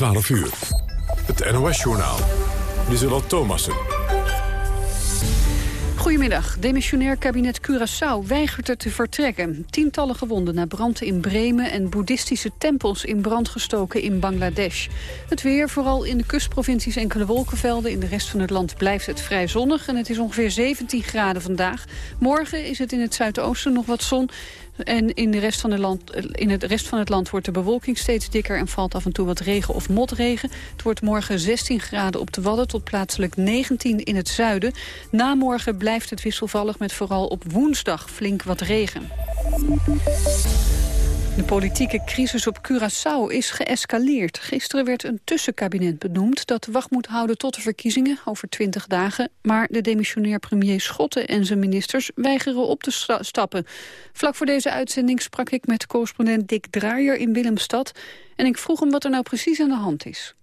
12 uur. Het NOS-journaal. Lieselot Thomassen. Goedemiddag. Demissionair kabinet Curaçao weigert er te vertrekken. Tientallen gewonden na brand in Bremen... en boeddhistische tempels in brand gestoken in Bangladesh. Het weer, vooral in de kustprovincies enkele wolkenvelden. In de rest van het land blijft het vrij zonnig... en het is ongeveer 17 graden vandaag. Morgen is het in het zuidoosten nog wat zon... En in, de rest van, land, in het rest van het land wordt de bewolking steeds dikker... en valt af en toe wat regen of motregen. Het wordt morgen 16 graden op de Wadden tot plaatselijk 19 in het zuiden. Na morgen blijft het wisselvallig met vooral op woensdag flink wat regen. De politieke crisis op Curaçao is geëscaleerd. Gisteren werd een tussenkabinet benoemd dat wacht moet houden tot de verkiezingen over 20 dagen. Maar de demissionair premier Schotten en zijn ministers weigeren op te stappen. Vlak voor deze uitzending sprak ik met correspondent Dick Draaier in Willemstad. En ik vroeg hem wat er nou precies aan de hand is.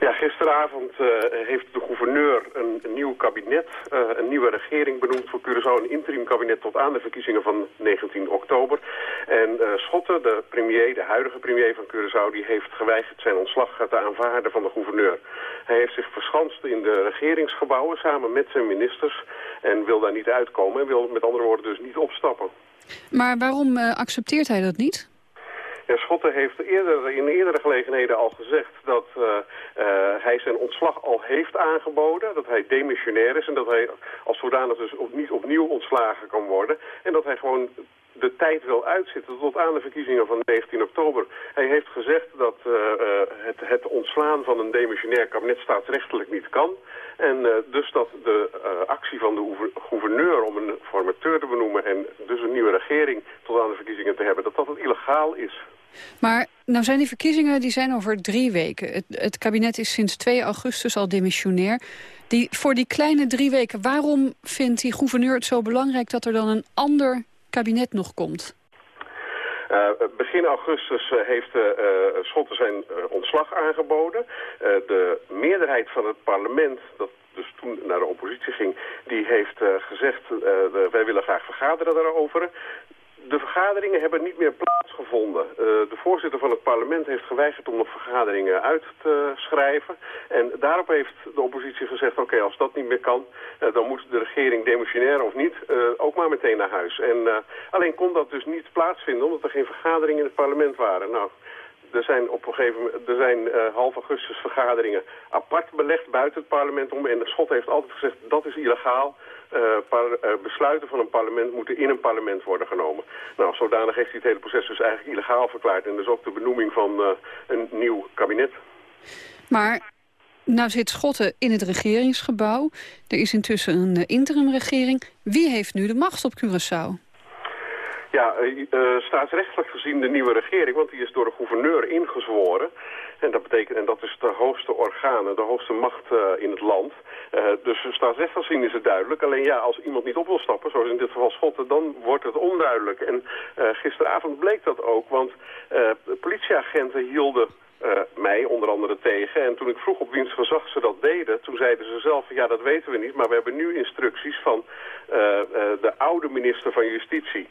Ja, gisteravond uh, heeft een, nieuw kabinet, uh, een nieuwe regering benoemd voor Curaçao. Een interim kabinet tot aan de verkiezingen van 19 oktober. En uh, Schotten, de premier, de huidige premier van Curaçao, die heeft geweigerd zijn ontslag te aanvaarden van de gouverneur. Hij heeft zich verschanst in de regeringsgebouwen samen met zijn ministers en wil daar niet uitkomen. En wil met andere woorden dus niet opstappen. Maar waarom accepteert hij dat niet? Ja, Schotten heeft eerder, in eerdere gelegenheden al gezegd dat uh, uh, hij zijn ontslag al heeft aangeboden. Dat hij demissionair is en dat hij als zodanig dus niet opnieuw ontslagen kan worden. En dat hij gewoon de tijd wil uitzitten tot aan de verkiezingen van 19 oktober. Hij heeft gezegd dat uh, het, het, ontslaan van een demissionair kabinet staatsrechtelijk niet kan. En dus dat de actie van de gouverneur om een formateur te benoemen... en dus een nieuwe regering verkiezingen te hebben... dat dat het illegaal is. Maar nou zijn die verkiezingen die zijn over drie weken. Het, het kabinet is sinds 2 augustus al demissionair. Die, voor die kleine drie weken, waarom vindt die gouverneur het zo belangrijk... dat er dan een ander kabinet nog komt? Uh, begin augustus uh, heeft uh, Schotten zijn ontslag aangeboden. de meerderheid van het parlement, dat dus toen naar de oppositie ging, die heeft gezegd... wij willen graag vergaderen daarover de vergaderingen hebben niet meer plaatsgevonden. Uh, de voorzitter van het parlement heeft geweigerd om nog vergaderingen uit te schrijven. En daarop heeft de oppositie gezegd, oké, als dat niet meer kan... Uh, dan moet de regering demissionair of niet uh, ook maar meteen naar huis. En alleen kon dat dus niet plaatsvinden omdat er geen vergaderingen in het parlement waren. Nou, er zijn op gegeven er zijn half augustus vergaderingen apart belegd buiten het parlement om. En de Schot heeft altijd gezegd, dat is illegaal. Par, uh, besluiten van een parlement moeten in een parlement worden genomen. Nou, zodanig heeft hij het hele proces dus eigenlijk illegaal verklaard. En dus ook de benoeming van uh, een nieuw kabinet. Maar nou zit Schotten in het regeringsgebouw. Er is intussen een interimregering. Wie heeft nu de macht op Curaçao? Ja, uh, staatsrechtelijk gezien de nieuwe regering, want die is door de gouverneur ingezworen. En dat betekent, en dat is de hoogste orgaan, de hoogste macht uh, in het land. Uh, dus staatsrechtelijk gezien is het duidelijk. Alleen ja, als iemand niet op wil stappen, zoals in dit geval Schotten, dan wordt het onduidelijk. En gisteravond bleek dat ook, want politieagenten hielden mij onder andere tegen. En toen ik vroeg op wiens gezag ze dat deden, toen zeiden ze zelf, ja dat weten we niet, maar we hebben nu instructies van de oude minister van Justitie.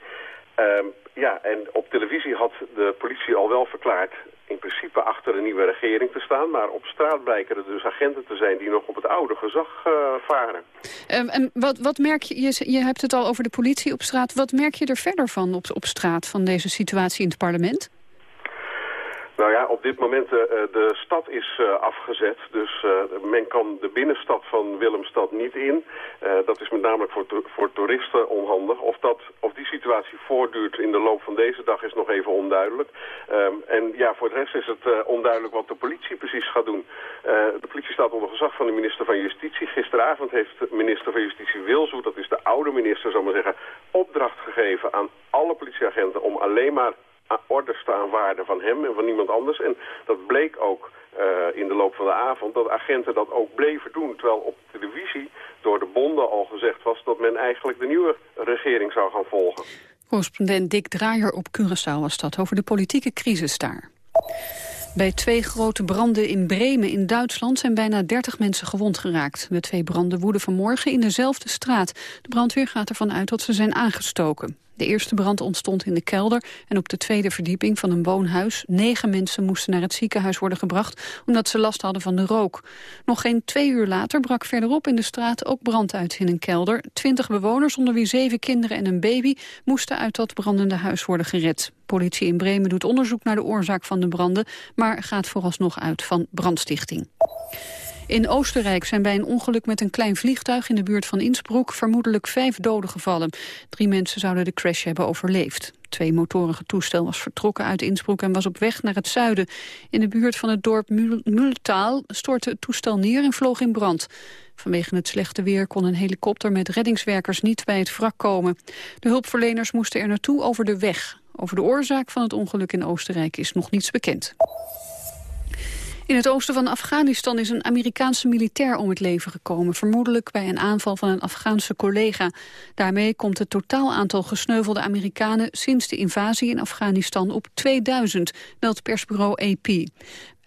Um, ja, en op televisie had de politie al wel verklaard in principe achter een nieuwe regering te staan. Maar op straat blijken er dus agenten te zijn die nog op het oude gezag uh, varen. Um, en wat, wat merk je, je, je hebt het al over de politie op straat. Wat merk je er verder van op, op straat van deze situatie in het parlement? Nou ja, op dit moment uh, de stad is uh, afgezet. Dus men kan de binnenstad van Willemstad niet in. dat is met name voor, voor toeristen onhandig. Of, dat, of die situatie voortduurt in de loop van deze dag is nog even onduidelijk. Um, en ja, voor de rest is het onduidelijk wat de politie precies gaat doen. de politie staat onder gezag van de minister van Justitie. Gisteravond heeft de minister van Justitie Wilzoet, dat is de oude minister, zal maar zeggen, opdracht gegeven aan alle politieagenten om alleen maar orders aanvaarden van hem en van niemand anders. En dat bleek ook uh, in de loop van de avond dat agenten dat ook bleven doen. Terwijl op televisie door de bonden al gezegd was dat men eigenlijk de nieuwe regering zou gaan volgen. Correspondent Dick Draaier op Curaçao was dat over de politieke crisis daar. Bij twee grote branden in Bremen in Duitsland zijn bijna 30 mensen gewond geraakt. De twee branden woeden vanmorgen in dezelfde straat. De brandweer gaat ervan uit dat ze zijn aangestoken. De eerste brand ontstond in de kelder en op de tweede verdieping van een woonhuis. Negen mensen moesten naar het ziekenhuis worden gebracht omdat ze last hadden van de rook. Nog geen twee uur later brak verderop in de straat ook brand uit in een kelder. Twintig bewoners, onder wie zeven kinderen en een baby, moesten uit dat brandende huis worden gered. Politie in Bremen doet onderzoek naar de oorzaak van de branden, maar gaat vooralsnog uit van brandstichting. In Oostenrijk zijn bij een ongeluk met een klein vliegtuig in de buurt van Innsbruck vermoedelijk vijf doden gevallen. Drie mensen zouden de crash hebben overleefd. twee motorige toestel was vertrokken uit Innsbruck en was op weg naar het zuiden. In de buurt van het dorp Mühltal stortte het toestel neer en vloog in brand. Vanwege het slechte weer kon een helikopter met reddingswerkers niet bij het wrak komen. De hulpverleners moesten er naartoe over de weg. Over de oorzaak van het ongeluk in Oostenrijk is nog niets bekend. In het oosten van Afghanistan is een Amerikaanse militair om het leven gekomen. Vermoedelijk bij een aanval van een Afghaanse collega. Daarmee komt het totaal aantal gesneuvelde Amerikanen... sinds de invasie in Afghanistan op 2000, meldt persbureau AP.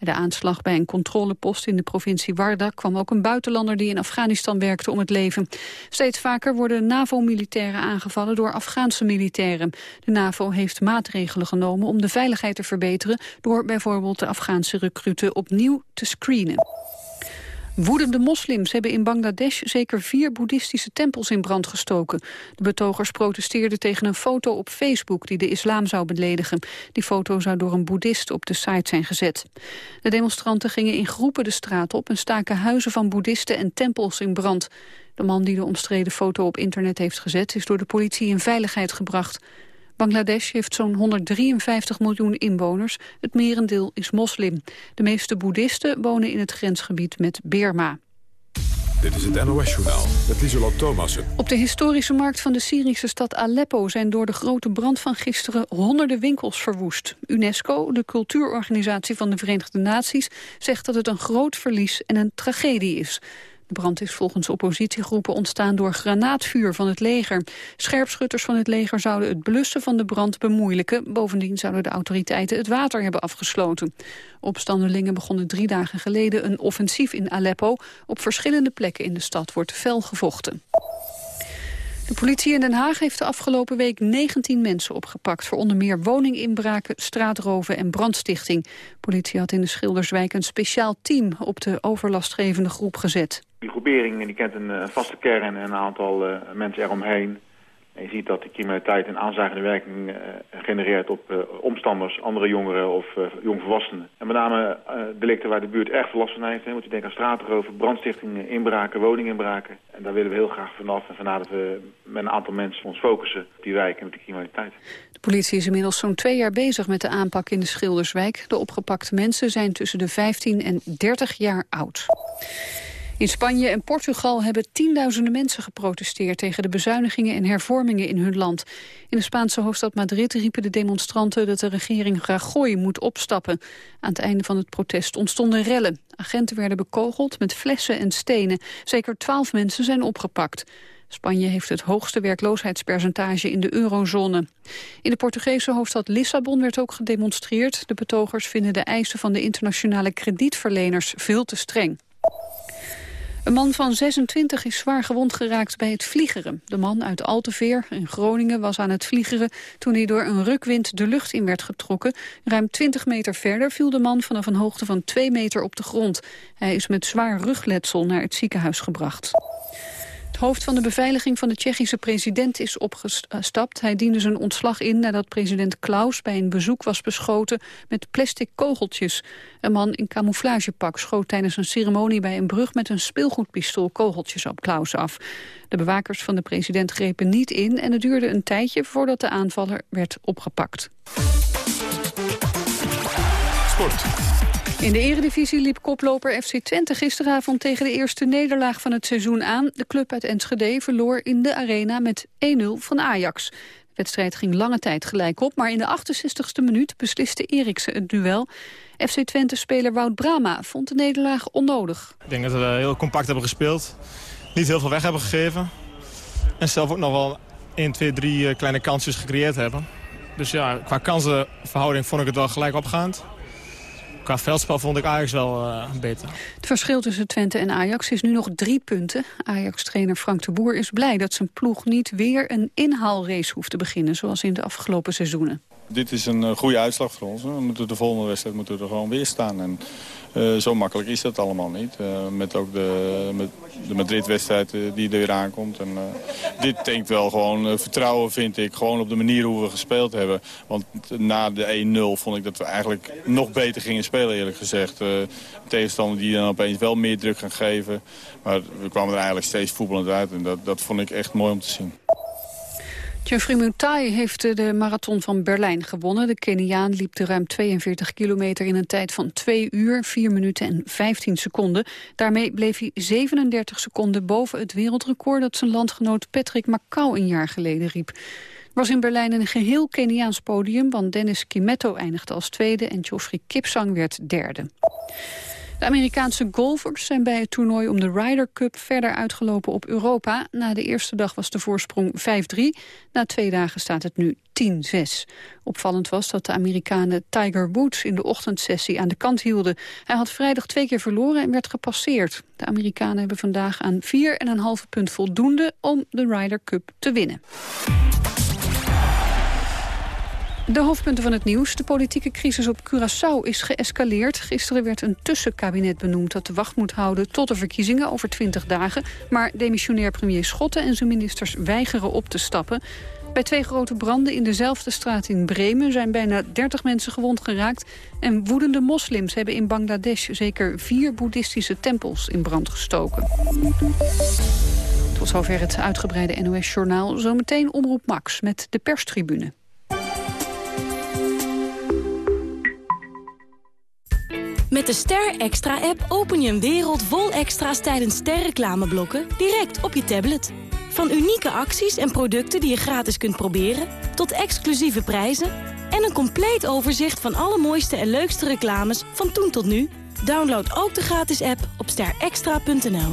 Bij de aanslag bij een controlepost in de provincie Warda kwam ook een buitenlander die in Afghanistan werkte om het leven. Steeds vaker worden NAVO-militairen aangevallen door Afghaanse militairen. De NAVO heeft maatregelen genomen om de veiligheid te verbeteren door bijvoorbeeld de Afghaanse recruten opnieuw te screenen. Woedende moslims hebben in Bangladesh zeker vier boeddhistische tempels in brand gestoken. De betogers protesteerden tegen een foto op Facebook die de islam zou beledigen. Die foto zou door een boeddhist op de site zijn gezet. De demonstranten gingen in groepen de straat op en staken huizen van boeddhisten en tempels in brand. De man die de omstreden foto op internet heeft gezet is door de politie in veiligheid gebracht. Bangladesh heeft zo'n 153 miljoen inwoners. Het merendeel is moslim. De meeste boeddhisten wonen in het grensgebied met Burma. Dit is het NOS-journaal met Lieselot Thomassen. Op de historische markt van de Syrische stad Aleppo... zijn door de grote brand van gisteren honderden winkels verwoest. UNESCO, de cultuurorganisatie van de Verenigde Naties... zegt dat het een groot verlies en een tragedie is. De brand is volgens oppositiegroepen ontstaan door granaatvuur van het leger. Scherpschutters van het leger zouden het blussen van de brand bemoeilijken. Bovendien zouden de autoriteiten het water hebben afgesloten. Opstandelingen begonnen drie dagen geleden een offensief in Aleppo. Op verschillende plekken in de stad wordt fel gevochten. De politie in Den Haag heeft de afgelopen week 19 mensen opgepakt... voor onder meer woninginbraken, straatroven en brandstichting. politie had in de Schilderswijk een speciaal team... op de overlastgevende groep gezet. Die groepering die kent een uh, vaste kern en een aantal uh, mensen eromheen. En je ziet dat de criminaliteit een aanzagende werking uh, genereert op omstanders, andere jongeren of jongvolwassenen. En met name delicten waar de buurt erg veel last van heeft. Hè, moet je denken aan straatroven, brandstichtingen, inbraken, woninginbraken. En daar willen we heel graag vanaf. En vandaar dat we met een aantal mensen ons focussen op die wijken met de criminaliteit. De politie is inmiddels zo'n twee jaar bezig met de aanpak in de Schilderswijk. De opgepakte mensen zijn tussen de 15 en 30 jaar oud. In Spanje en Portugal hebben tienduizenden mensen geprotesteerd tegen de bezuinigingen en hervormingen in hun land. In de Spaanse hoofdstad Madrid riepen de demonstranten dat de regering Rajoy moet opstappen. Aan het einde van het protest ontstonden rellen. Agenten werden bekogeld met flessen en stenen. Zeker twaalf mensen zijn opgepakt. Spanje heeft het hoogste werkloosheidspercentage in de eurozone. In de Portugese hoofdstad Lissabon werd ook gedemonstreerd. De betogers vinden de eisen van de internationale kredietverleners veel te streng. Een man van 26 is zwaar gewond geraakt bij het vliegeren. De man uit Alteveer in Groningen was aan het vliegeren... toen hij door een rukwind de lucht in werd getrokken. Ruim 20 meter verder viel de man vanaf een hoogte van 2 meter op de grond. Hij is met zwaar rugletsel naar het ziekenhuis gebracht hoofd van de beveiliging van de Tsjechische president is opgestapt. Hij diende zijn ontslag in nadat president Klaus bij een bezoek was beschoten met plastic kogeltjes. Een man in camouflagepak schoot tijdens een ceremonie bij een brug met een speelgoedpistool kogeltjes op Klaus af. De bewakers van de president grepen niet in en het duurde een tijdje voordat de aanvaller werd opgepakt. Sport. In de eredivisie liep koploper FC Twente gisteravond tegen de eerste nederlaag van het seizoen aan. De club uit Enschede verloor in de arena met 1-0 van Ajax. De wedstrijd ging lange tijd gelijk op, maar in de 68e minuut besliste Eriksen het duel. FC Twente-speler Wout Brama vond de nederlaag onnodig. Ik denk dat we heel compact hebben gespeeld, niet heel veel weg hebben gegeven. En zelf ook nog wel 1, 2, 3 kleine kansjes gecreëerd hebben. Dus ja, qua kansenverhouding vond ik het wel gelijk opgaand. Qua veldspel vond ik Ajax wel uh, beter. Het verschil tussen Twente en Ajax is nu nog drie punten. Ajax-trainer Frank de Boer is blij dat zijn ploeg niet weer een inhaalrace hoeft te beginnen... zoals in de afgelopen seizoenen. Dit is een goede uitslag voor ons. We moeten de volgende wedstrijd moeten we er gewoon weer staan. En uh, zo makkelijk is dat allemaal niet. Uh, met ook de, met de Madrid-wedstrijd uh, die er weer aankomt. En, dit denkt wel gewoon vertrouwen, vind ik. Gewoon op de manier hoe we gespeeld hebben. Want na de 1-0 vond ik dat we eigenlijk nog beter gingen spelen, eerlijk gezegd. tegenstander die dan opeens wel meer druk gaan geven. Maar we kwamen er eigenlijk steeds voetballend uit. En dat, dat vond ik echt mooi om te zien. Geoffrey Mutai heeft de marathon van Berlijn gewonnen. De Keniaan liep de ruim 42 kilometer in een tijd van 2 uur, 4 minuten en 15 seconden. Daarmee bleef hij 37 seconden boven het wereldrecord dat zijn landgenoot Patrick Macau een jaar geleden riep. Was in Berlijn een geheel Keniaans podium, want Dennis Kimetto eindigde als tweede en Geoffrey Kipsang werd derde. De Amerikaanse golfers zijn bij het toernooi om de Ryder Cup verder uitgelopen op Europa. Na de eerste dag was de voorsprong 5-3. Na twee dagen staat het nu 10-6. Opvallend was dat de Amerikanen Tiger Woods in de ochtendsessie aan de kant hielden. Hij had vrijdag twee keer verloren en werd gepasseerd. De Amerikanen hebben vandaag aan 4,5 punt voldoende om de Ryder Cup te winnen. De hoofdpunten van het nieuws. De politieke crisis op Curaçao is geëscaleerd. Gisteren werd een tussenkabinet benoemd dat de wacht moet houden tot de verkiezingen over 20 dagen. Maar demissionair premier Schotten en zijn ministers weigeren op te stappen. Bij twee grote branden in dezelfde straat in Bremen zijn bijna 30 mensen gewond geraakt. En woedende moslims hebben in Bangladesh zeker vier boeddhistische tempels in brand gestoken. Tot zover het uitgebreide NOS-journaal. Zometeen Omroep Max met de perstribune. Met de Ster Extra-app open je een wereld vol extra's tijdens sterreclameblokken direct op je tablet. Van unieke acties en producten die je gratis kunt proberen, tot exclusieve prijzen en een compleet overzicht van alle mooiste en leukste reclames van toen tot nu. Download ook de gratis app op sterextra.nl.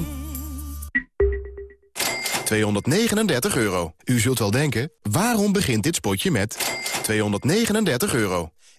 239 euro. U zult wel denken, waarom begint dit spotje met 239 euro?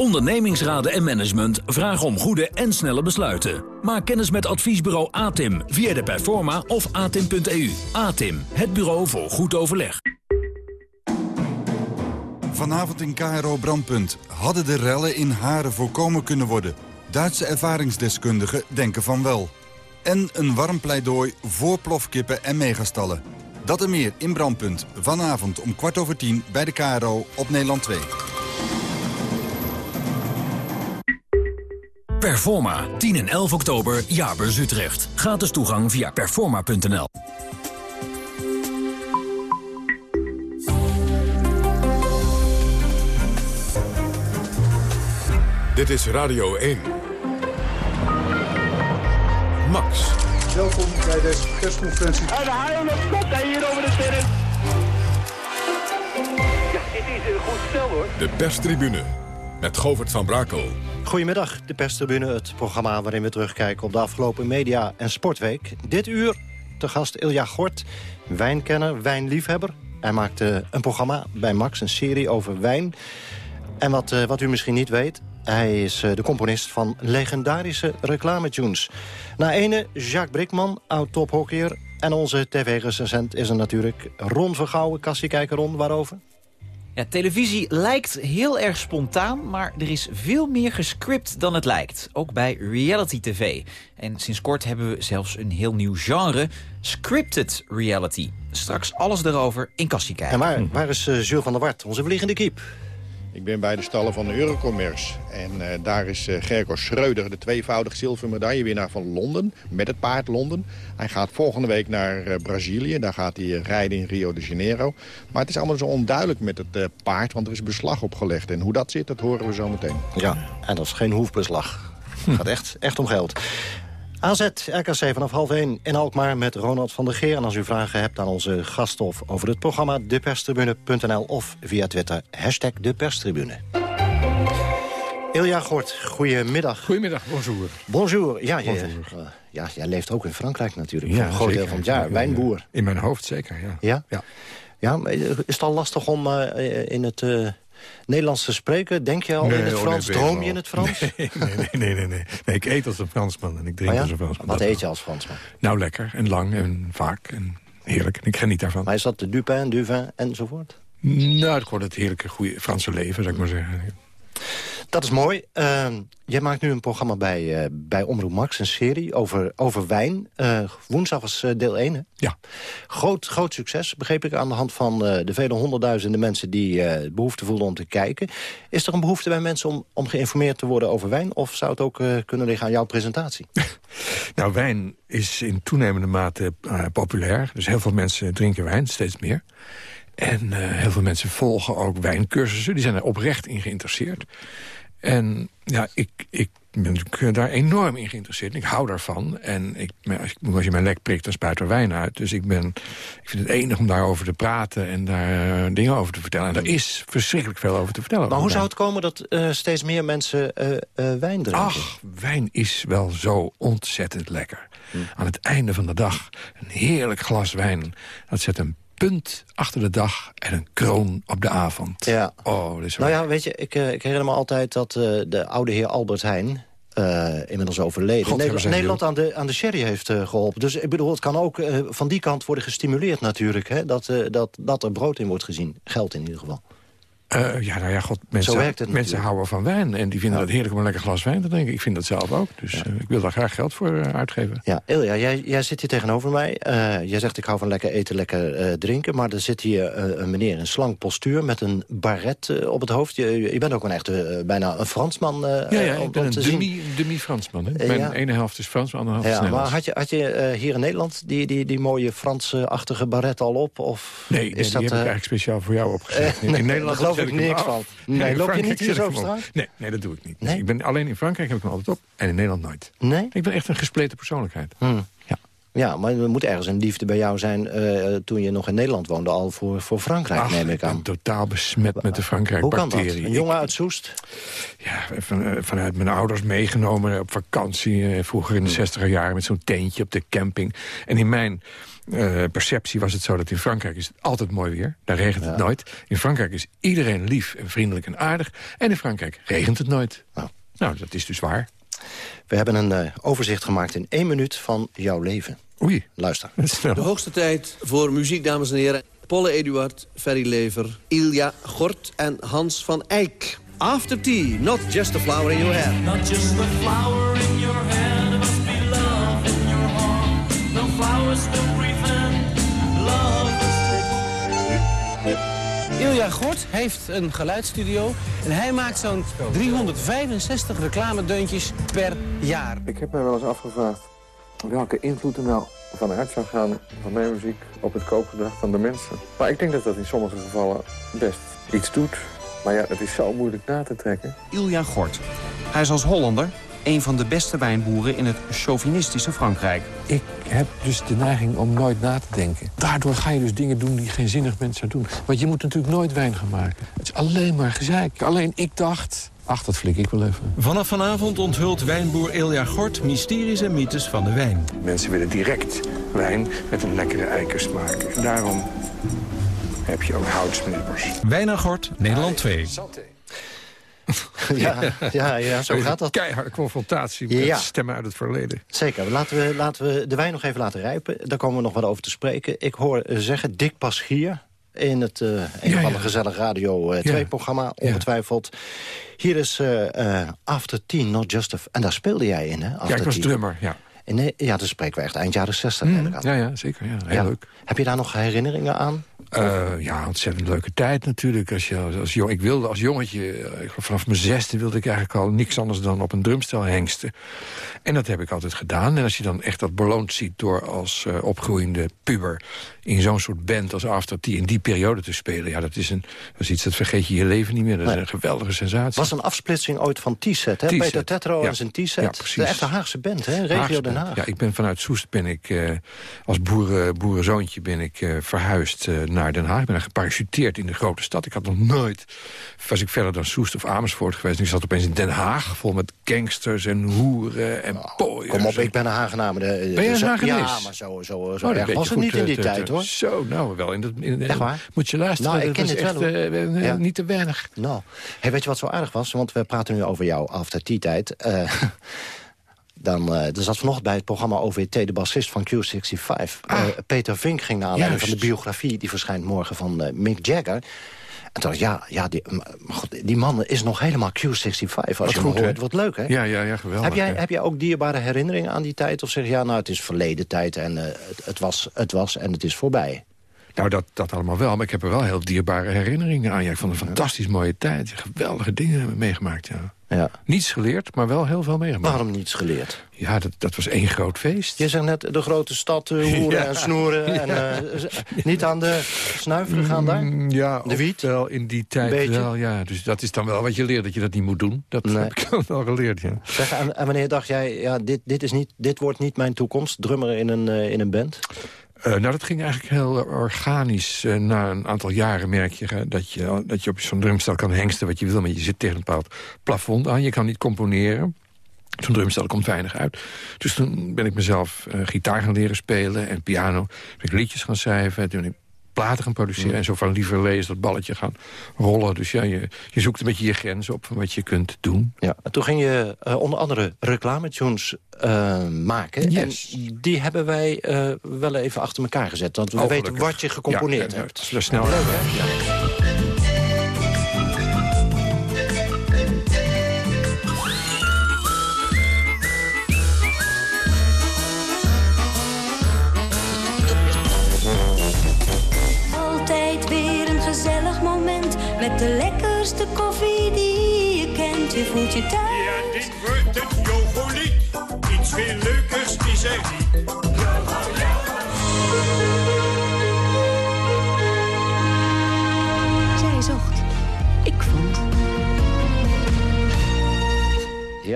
Ondernemingsraden en management vragen om goede en snelle besluiten. Maak kennis met adviesbureau ATIM via de Performa of atim.eu. ATIM, het bureau voor goed overleg. Vanavond in KRO Brandpunt. Hadden de rellen in Haren voorkomen kunnen worden? Duitse ervaringsdeskundigen denken van wel. En een warm pleidooi voor plofkippen en megastallen. Dat en meer in Brandpunt. Vanavond om kwart over tien bij de KRO op Nederland 2. Performa, 10 en 11 oktober, Jaarbeurs Utrecht. Gratis toegang via performa.nl. Dit is Radio 1. Max. Welkom bij deze persconferentie. En de haal op hij hier over de sterren. Ja, dit is een goed stel hoor. De perstribune met Govert van Brakel. Goedemiddag, de perstribune, het programma waarin we terugkijken op de afgelopen media- en sportweek. Dit uur te gast Ilja Gort, wijnkenner, wijnliefhebber. Hij maakte een programma bij Max, een serie over wijn. En wat, uh, wat u misschien niet weet, hij is uh, de componist van legendarische reclametunes. Na ene Jacques Brickman, oud-tophockeyer... en onze tv-recensent is er natuurlijk Ron Vergouwen. Kassie kijken, Ron, waarover? Televisie lijkt heel erg spontaan, maar er is veel meer gescript dan het lijkt. Ook bij reality tv. En sinds kort hebben we zelfs een heel nieuw genre, scripted reality. Straks alles erover in Kassie kijken. En waar, waar is uh, Jules van der Wart, onze vliegende kiep? Ik ben bij de stallen van de Eurocommerce. En uh, daar is uh, Gerco Schreuder, de tweevoudig zilvermedaillewinnaar van Londen. Met het paard Londen. Hij gaat volgende week naar uh, Brazilië. Daar gaat hij rijden in Rio de Janeiro. Maar het is allemaal zo onduidelijk met het paard, want er is beslag opgelegd. En hoe dat zit, dat horen we zo meteen. Ja, en dat is geen hoefbeslag. Het gaat echt, echt om geld. AZ, RKC vanaf half 1 in Alkmaar met Ronald van der Geer. En als u vragen hebt aan onze gaststof over het programma... deperstribune.nl of via Twitter, hashtag deperstribune. Ilja Gort, goedemiddag. Goedemiddag, bonjour. Bonjour. Ja, bonjour. Je, uh, ja, jij leeft ook in Frankrijk natuurlijk, ja, een groot deel van het jaar. Wijnboer. In mijn hoofd zeker, ja. Ja? Ja. ja is het al lastig om uh, in het... Uh, Nederlands te spreken? Denk je al nee, in het Frans? Oh, nee, Droom je in het Frans? Nee, nee, nee, nee, nee, nee. Ik eet als een Fransman en ik drink oh ja? als een Fransman. Wat eet je als Fransman? Nou, lekker en lang en vaak en heerlijk. En ik geniet daarvan. Maar is dat de Dupin, Duvin enzovoort? Nou, gewoon het heerlijke, goede Franse leven, zou ik maar zeggen. Dat is mooi. Uh, jij maakt nu een programma bij, uh, bij Omroep Max, een serie over, over wijn. Uh, woensdag was deel 1, hè? Ja. Groot, groot succes, begreep ik, aan de hand van de vele honderdduizenden mensen... die behoefte voelden om te kijken. Is er een behoefte bij mensen om, om geïnformeerd te worden over wijn? Of zou het ook kunnen liggen aan jouw presentatie? nou, wijn is in toenemende mate populair. Dus heel veel mensen drinken wijn, steeds meer. En uh, heel veel mensen volgen ook wijncursussen. Die zijn er oprecht in geïnteresseerd. En ja, ik, ik ben daar enorm in geïnteresseerd. Ik hou daarvan. En ik, als, je, als je mijn lek prikt, dan spuit er wijn uit. Dus ik, ben, ik vind het enig om daarover te praten en daar uh, dingen over te vertellen. En er is verschrikkelijk veel over te vertellen. Maar hoe zou het komen dat uh, steeds meer mensen uh, wijn drinken? Ach, wijn is wel zo ontzettend lekker. Hm. Aan het einde van de dag een heerlijk glas wijn. Dat zet een punt achter de dag en een kroon op de avond. Ja. Oh, dat is nou ja, weet je, ik, uh, ik herinner me altijd dat uh, de oude heer Albert Heijn... Uh, inmiddels overleden. God, Nederland, Nederland aan, de, aan de sherry heeft geholpen. Dus ik bedoel, het kan ook van die kant worden gestimuleerd natuurlijk. Hè, dat, dat, dat er brood in wordt gezien. Geld in ieder geval. Uh, ja, nou ja, god, mensen, Zo werkt het mensen houden van wijn. En die vinden ja. het heerlijk om een lekker glas wijn te drinken. Ik vind dat zelf ook. Dus ja. uh, ik wil daar graag geld voor uh, uitgeven. Ja, Ilja, jij, jij zit hier tegenover mij. jij zegt ik hou van lekker eten, lekker drinken. Maar er zit hier een meneer in slank postuur met een baret op het hoofd. Je, je bent ook een echte, bijna een Fransman. ja, ja, ik ben een demi, demi-Fransman. Mijn ja. ene helft is Frans, mijn andere helft ja, is Maar had je, had je hier in Nederland die, die, die mooie Franse-achtige baret al op? Of nee, nee is die dat, heb ik eigenlijk speciaal voor jou opgezet. in, in Nederland geloof ik niks van. Nee, nee loop je niet hier zo op straat? Nee, nee, dat doe ik niet. Nee? Ik ben alleen in Frankrijk heb ik me altijd op en in Nederland nooit. Nee? Ik ben echt een gespleten persoonlijkheid. Hmm. Ja. Ja, maar er moet ergens een liefde bij jou zijn... Uh, toen je nog in Nederland woonde, al voor, voor Frankrijk, Ach, neem ik aan. Ik ben totaal besmet met de Frankrijk-bacterie. Hoe kan dat? Een jongen uit Soest? Ja, van, vanuit mijn ouders meegenomen op vakantie. Vroeger in de zestiger jaren met zo'n tentje op de camping. En in mijn uh, perceptie was het zo dat in Frankrijk is het altijd mooi weer. Daar regent het ja. nooit. In Frankrijk is iedereen lief en vriendelijk en aardig. En in Frankrijk regent het nooit. Nou, nou dat is dus waar. We hebben een uh, overzicht gemaakt in één minuut van jouw leven. Oei. Luister. De hoogste tijd voor muziek, dames en heren. Polle Eduard, Ferry Lever, Ilja Gort en Hans van Eyck. After tea, not just a flower in your hair. Not just a flower in your hair. There must be love in your heart. No flowers Ilja Gort heeft een geluidsstudio en hij maakt zo'n 365 reclamedeuntjes per jaar. Ik heb mij wel eens afgevraagd welke invloed er nou vanuit zou gaan van mijn muziek op het koopgedrag van de mensen. Maar ik denk dat dat in sommige gevallen best iets doet. Maar ja, het is zo moeilijk na te trekken. Ilja Gort. Hij is als Hollander een van de beste wijnboeren in het chauvinistische Frankrijk. Ik heb dus de neiging om nooit na te denken. Daardoor ga je dus dingen doen die geen zinnig mens zou doen. Want je moet natuurlijk nooit wijn gaan maken. Het is alleen maar gezeik. Alleen ik dacht, ach, dat flik ik wel even. Vanaf vanavond onthult wijnboer Ilja Gort mysteries en mythes van de wijn. Mensen willen direct wijn met een lekkere eikersmaak. En daarom heb je ook houtsnippers. Wijn Gort, Nederland 2. Ja, ja, ja, zo gaat dat. Keiharde confrontatie met ja. stemmen uit het verleden. Zeker. Laten we, laten we de wijn nog even laten rijpen. Daar komen we nog wat over te spreken. Ik hoor zeggen, Dick Paschier in het uh, een of andere gezellig Radio 2-programma, ongetwijfeld. Hier is uh, After Teen, Not Just a... En daar speelde jij in, hè? After ja, ik was drummer, ja. Nee, ja, dan spreken we echt eind jaren 60 mm, Ja, ja, zeker. Ja, heel leuk. Heb je daar nog herinneringen aan? Uh, ja, ontzettend leuke tijd natuurlijk. Als je, als, jong, ik wilde als jongetje, ik, vanaf mijn zesde wilde ik eigenlijk al niks anders dan op een drumstel hengsten. En dat heb ik altijd gedaan. En als je dan echt dat beloond ziet door als uh, opgroeiende puber in zo'n soort band als After Tea in die periode te spelen. Ja, dat is, een, dat is iets dat vergeet je je leven niet meer. Dat nee. is een geweldige sensatie. was een afsplitsing ooit van T-set, hè? Peter Tetro ja. en zijn T-set. Ja, precies. De echte Haagse band, hè? Regio Haagse Den Haag. Band. Ja, ik ben vanuit Soest ben ik uh, als boeren, boerenzoontje ben ik uh, verhuisd uh, naar Den Haag. Ik ben geparachuteerd in de grote stad. Ik had nog nooit, was ik verder dan Soest of Amersfoort geweest. En ik zat opeens in Den Haag, vol met gangsters en hoeren en pooiers. Kom op, ik ben een Hagenaar. De, ben je een Hagenaar? Ja, maar zo, zo, zo oh, erg was het niet in die tijd, hoor. Zo, nou, wel. In de, in, echt waar? Moet je luisteren, nou, ik ken dat het echt, wel, uh, ja. niet te weinig. Nou, hey, weet je wat zo aardig was? Want we praten nu over jouw after tea tijd. Uh, dan, uh, er zat vanochtend bij het programma OVT de bassist van Q65. Ah. Peter Vink ging naar aanleiding van de biografie... die verschijnt morgen van Mick Jagger. En toen dacht ik, ja, ja die, God, die man is nog helemaal Q65. Als wat je goed, hem hoort, wat leuk, hè? Ja, ja, ja geweldig. Heb jij, ja. heb jij ook dierbare herinneringen aan die tijd? Of zeg je, ja, nou, het is verleden tijd en het, het, was, het was en het is voorbij? Nou, dat, dat allemaal wel. Maar ik heb er wel heel dierbare herinneringen aan. Ja, ik vond een fantastisch mooie tijd. Geweldige dingen meegemaakt, ja. Ja. Niets geleerd, maar wel heel veel meegemaakt. Waarom niets geleerd? Ja, dat, dat was één groot feest. Je zegt net de grote stad, uh, hoeren ja. en snoeren. En uh, niet aan de snuif gegaan daar? Ja, de wiet? wel in die tijd Beetje. wel, ja. Dus dat is dan wel wat je leert, dat je dat niet moet doen. Dat nee. heb ik wel geleerd, ja. Zeg, en, en wanneer dacht jij, ja, dit, dit, is niet, dit wordt niet mijn toekomst? Drummer in een, uh, in een band? Uh, nou, dat ging eigenlijk heel organisch. Uh, na een aantal jaren merk je dat je, dat je op zo'n drumstel kan hengsten wat je wil... maar je zit tegen een bepaald plafond aan. Je kan niet componeren. Zo'n drumstel komt weinig uit. Dus toen ben ik mezelf gitaar gaan leren spelen en piano. Ben ik liedjes gaan schrijven. Toen ik platen gaan produceren. Mm. En zo van liever lezen dat balletje gaan rollen. Dus ja, je, je zoekt een beetje je grens op van wat je kunt doen. Ja, en toen ging je uh, onder andere reclametunes uh, maken. Yes. En die hebben wij uh, wel even achter elkaar gezet. Want we oh, weten wat je gecomponeerd ja, hebt. Dat is snel. Leuk, hè? Ja.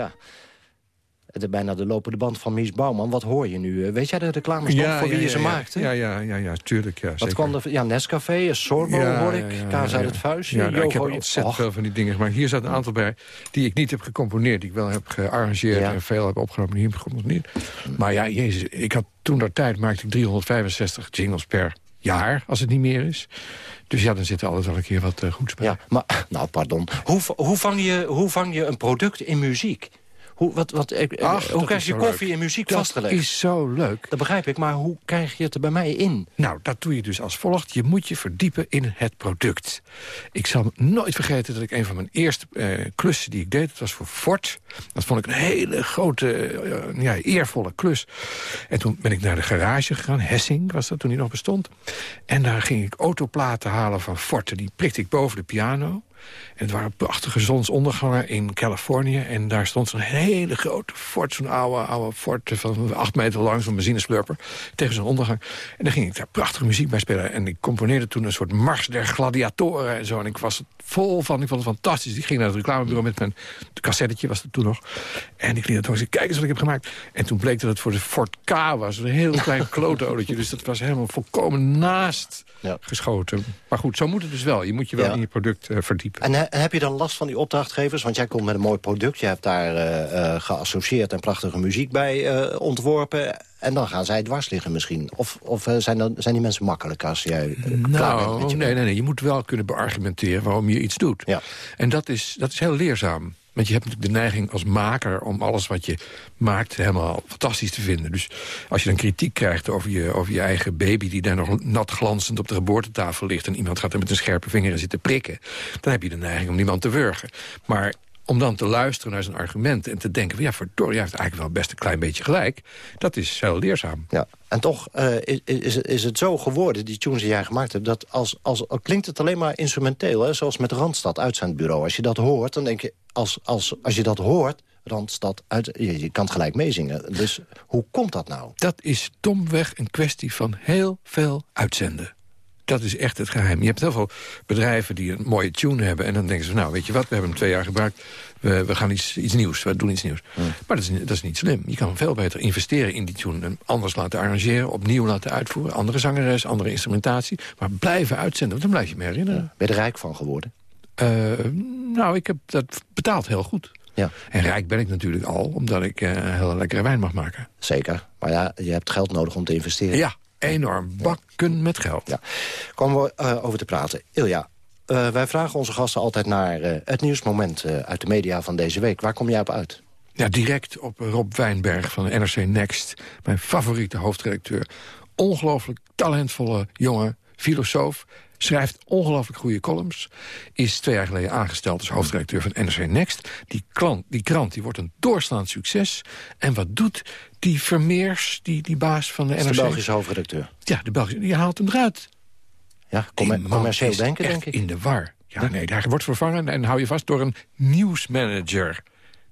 Ja. Het is bijna de lopende band van Mies Bouwman. Wat hoor je nu? Weet jij de reclames ja, voor wie ja, je ze maakte? Ja, ja, ja, ja, tuurlijk. Ja, Wat zeker. kwam er? Ja, Nescafé, Sorbo ja, hoor ik, Kaas uit het vuistje. Ja, nou, ik heb ontzettend veel van die dingen gemaakt. Hier staat een aantal bij die ik niet heb gecomponeerd. Die ik wel heb gearrangeerd en veel heb opgenomen. Die heb ik gecomponeerd. Maar ja, jezus, ik had toen dat tijd maakte ik 365 jingles per jaar, als het niet meer is. Dus ja, dan zit er altijd wel een keer wat uh, goeds bij. Ja, maar, nou, pardon. Hoe, hoe, vang je, hoe vang je een product in muziek? Hoe, wat, wat, eh, Ach, hoe dat krijg je koffie leuk. en muziek Dat vastgelegd? is zo leuk. Dat begrijp ik, maar hoe krijg je het er bij mij in? Nou, dat doe je dus als volgt. Je moet je verdiepen in het product. Ik zal nooit vergeten dat ik een van mijn eerste eh, klussen die ik deed... dat was voor Ford. Dat vond ik een hele grote, eh, ja, eervolle klus. En toen ben ik naar de garage gegaan. Hessing was dat toen die nog bestond. En daar ging ik autoplaten halen van Ford. En die prikte ik boven de piano. En het waren prachtige zonsondergangen in Californië. En daar stond zo'n hele grote Ford, zo'n oude, oude Ford van acht meter lang, zo'n benzineslurper, tegen zo'n ondergang. En dan ging ik daar prachtige muziek bij spelen. En ik componeerde toen een soort mars der gladiatoren en zo. En ik was het vol van, ik vond het fantastisch. Ik ging naar het reclamebureau met mijn cassettetje, was het toen nog. En ik liet het horen, zei, kijk eens wat ik heb gemaakt. En toen bleek dat het voor de Ford K was, een heel klein klootautootje. Dus dat was helemaal volkomen naast Ja. geschoten. Maar goed, zo moet het dus wel. Je moet je wel Ja. in je product eh, verdiepen. En he- heb je dan last van die opdrachtgevers? Want jij komt met een mooi product. Je hebt daar eh, eh, geassocieerd en prachtige muziek bij eh, ontworpen. En dan gaan zij dwars liggen misschien. Of, of zijn, dan, zijn die mensen makkelijk als jij eh, klaar bent met Nou, je nee, nee, nee. Je moet wel kunnen beargumenteren waarom je iets doet. Ja. En dat is, dat is heel leerzaam. Want je hebt natuurlijk de neiging als maker om alles wat je maakt helemaal fantastisch te vinden. Dus als je dan kritiek krijgt over je, over je eigen baby... die daar nog nat glanzend op de geboortetafel ligt... en iemand gaat er met een scherpe vinger in zitten prikken... dan heb je de neiging om niemand te wurgen. Maar om dan te luisteren naar zijn argumenten en te denken... van ja, verdorie, hij heeft eigenlijk wel best een klein beetje gelijk. Dat is heel leerzaam. Ja, en toch eh, is, is, het- is het zo geworden, die tunes die jij gemaakt hebt... dat als, als, al klinkt het alleen maar instrumenteel, hè, zoals met Randstad uitzendbureau. Als je dat hoort, dan denk je, als, als, als je dat hoort, Randstad uit... Je, je kan het gelijk meezingen. Dus hoe komt dat nou? Dat is domweg een kwestie van heel veel uitzenden. Dat is echt het geheim. Je hebt heel veel bedrijven die een mooie tune hebben... en dan denken ze, nou, weet je wat, we hebben hem twee jaar gebruikt... we, we gaan iets, iets nieuws, we doen iets nieuws. Maar dat is, dat is niet slim. Je kan veel beter investeren in die tune... en anders laten arrangeren, opnieuw laten uitvoeren... andere zangeres, andere instrumentatie... maar blijven uitzenden, want dan blijf je me herinneren. Ben je er rijk van geworden? Eh, nou, ik heb dat betaald heel goed. Ja. En rijk ben ik natuurlijk al, omdat ik eh heel lekkere wijn mag maken. Zeker. Maar ja, je hebt geld nodig om te investeren. Ja, enorm. Bakken met geld. Ja. Komen we eh, over te praten. Ilja, eh, wij vragen onze gasten altijd naar eh, het nieuwsmoment uit de media van deze week. Waar kom jij op uit? Ja, direct op Rob Wijnberg van NRC Next. Mijn favoriete hoofdredacteur. Ongelooflijk talentvolle jongen, filosoof. Schrijft ongelooflijk goede columns. Is twee jaar geleden aangesteld als hoofdredacteur van NRC Next. Die, klant, die krant die wordt een doorslaand succes. En wat doet die Vermeers, die, die baas van de NRC? de Belgische hoofdredacteur. Ja, de Belgische, die haalt hem eruit. Ja, commercieel denken, denk ik. in de war. Ja, nee, hij wordt vervangen en hou je vast door een nieuwsmanager.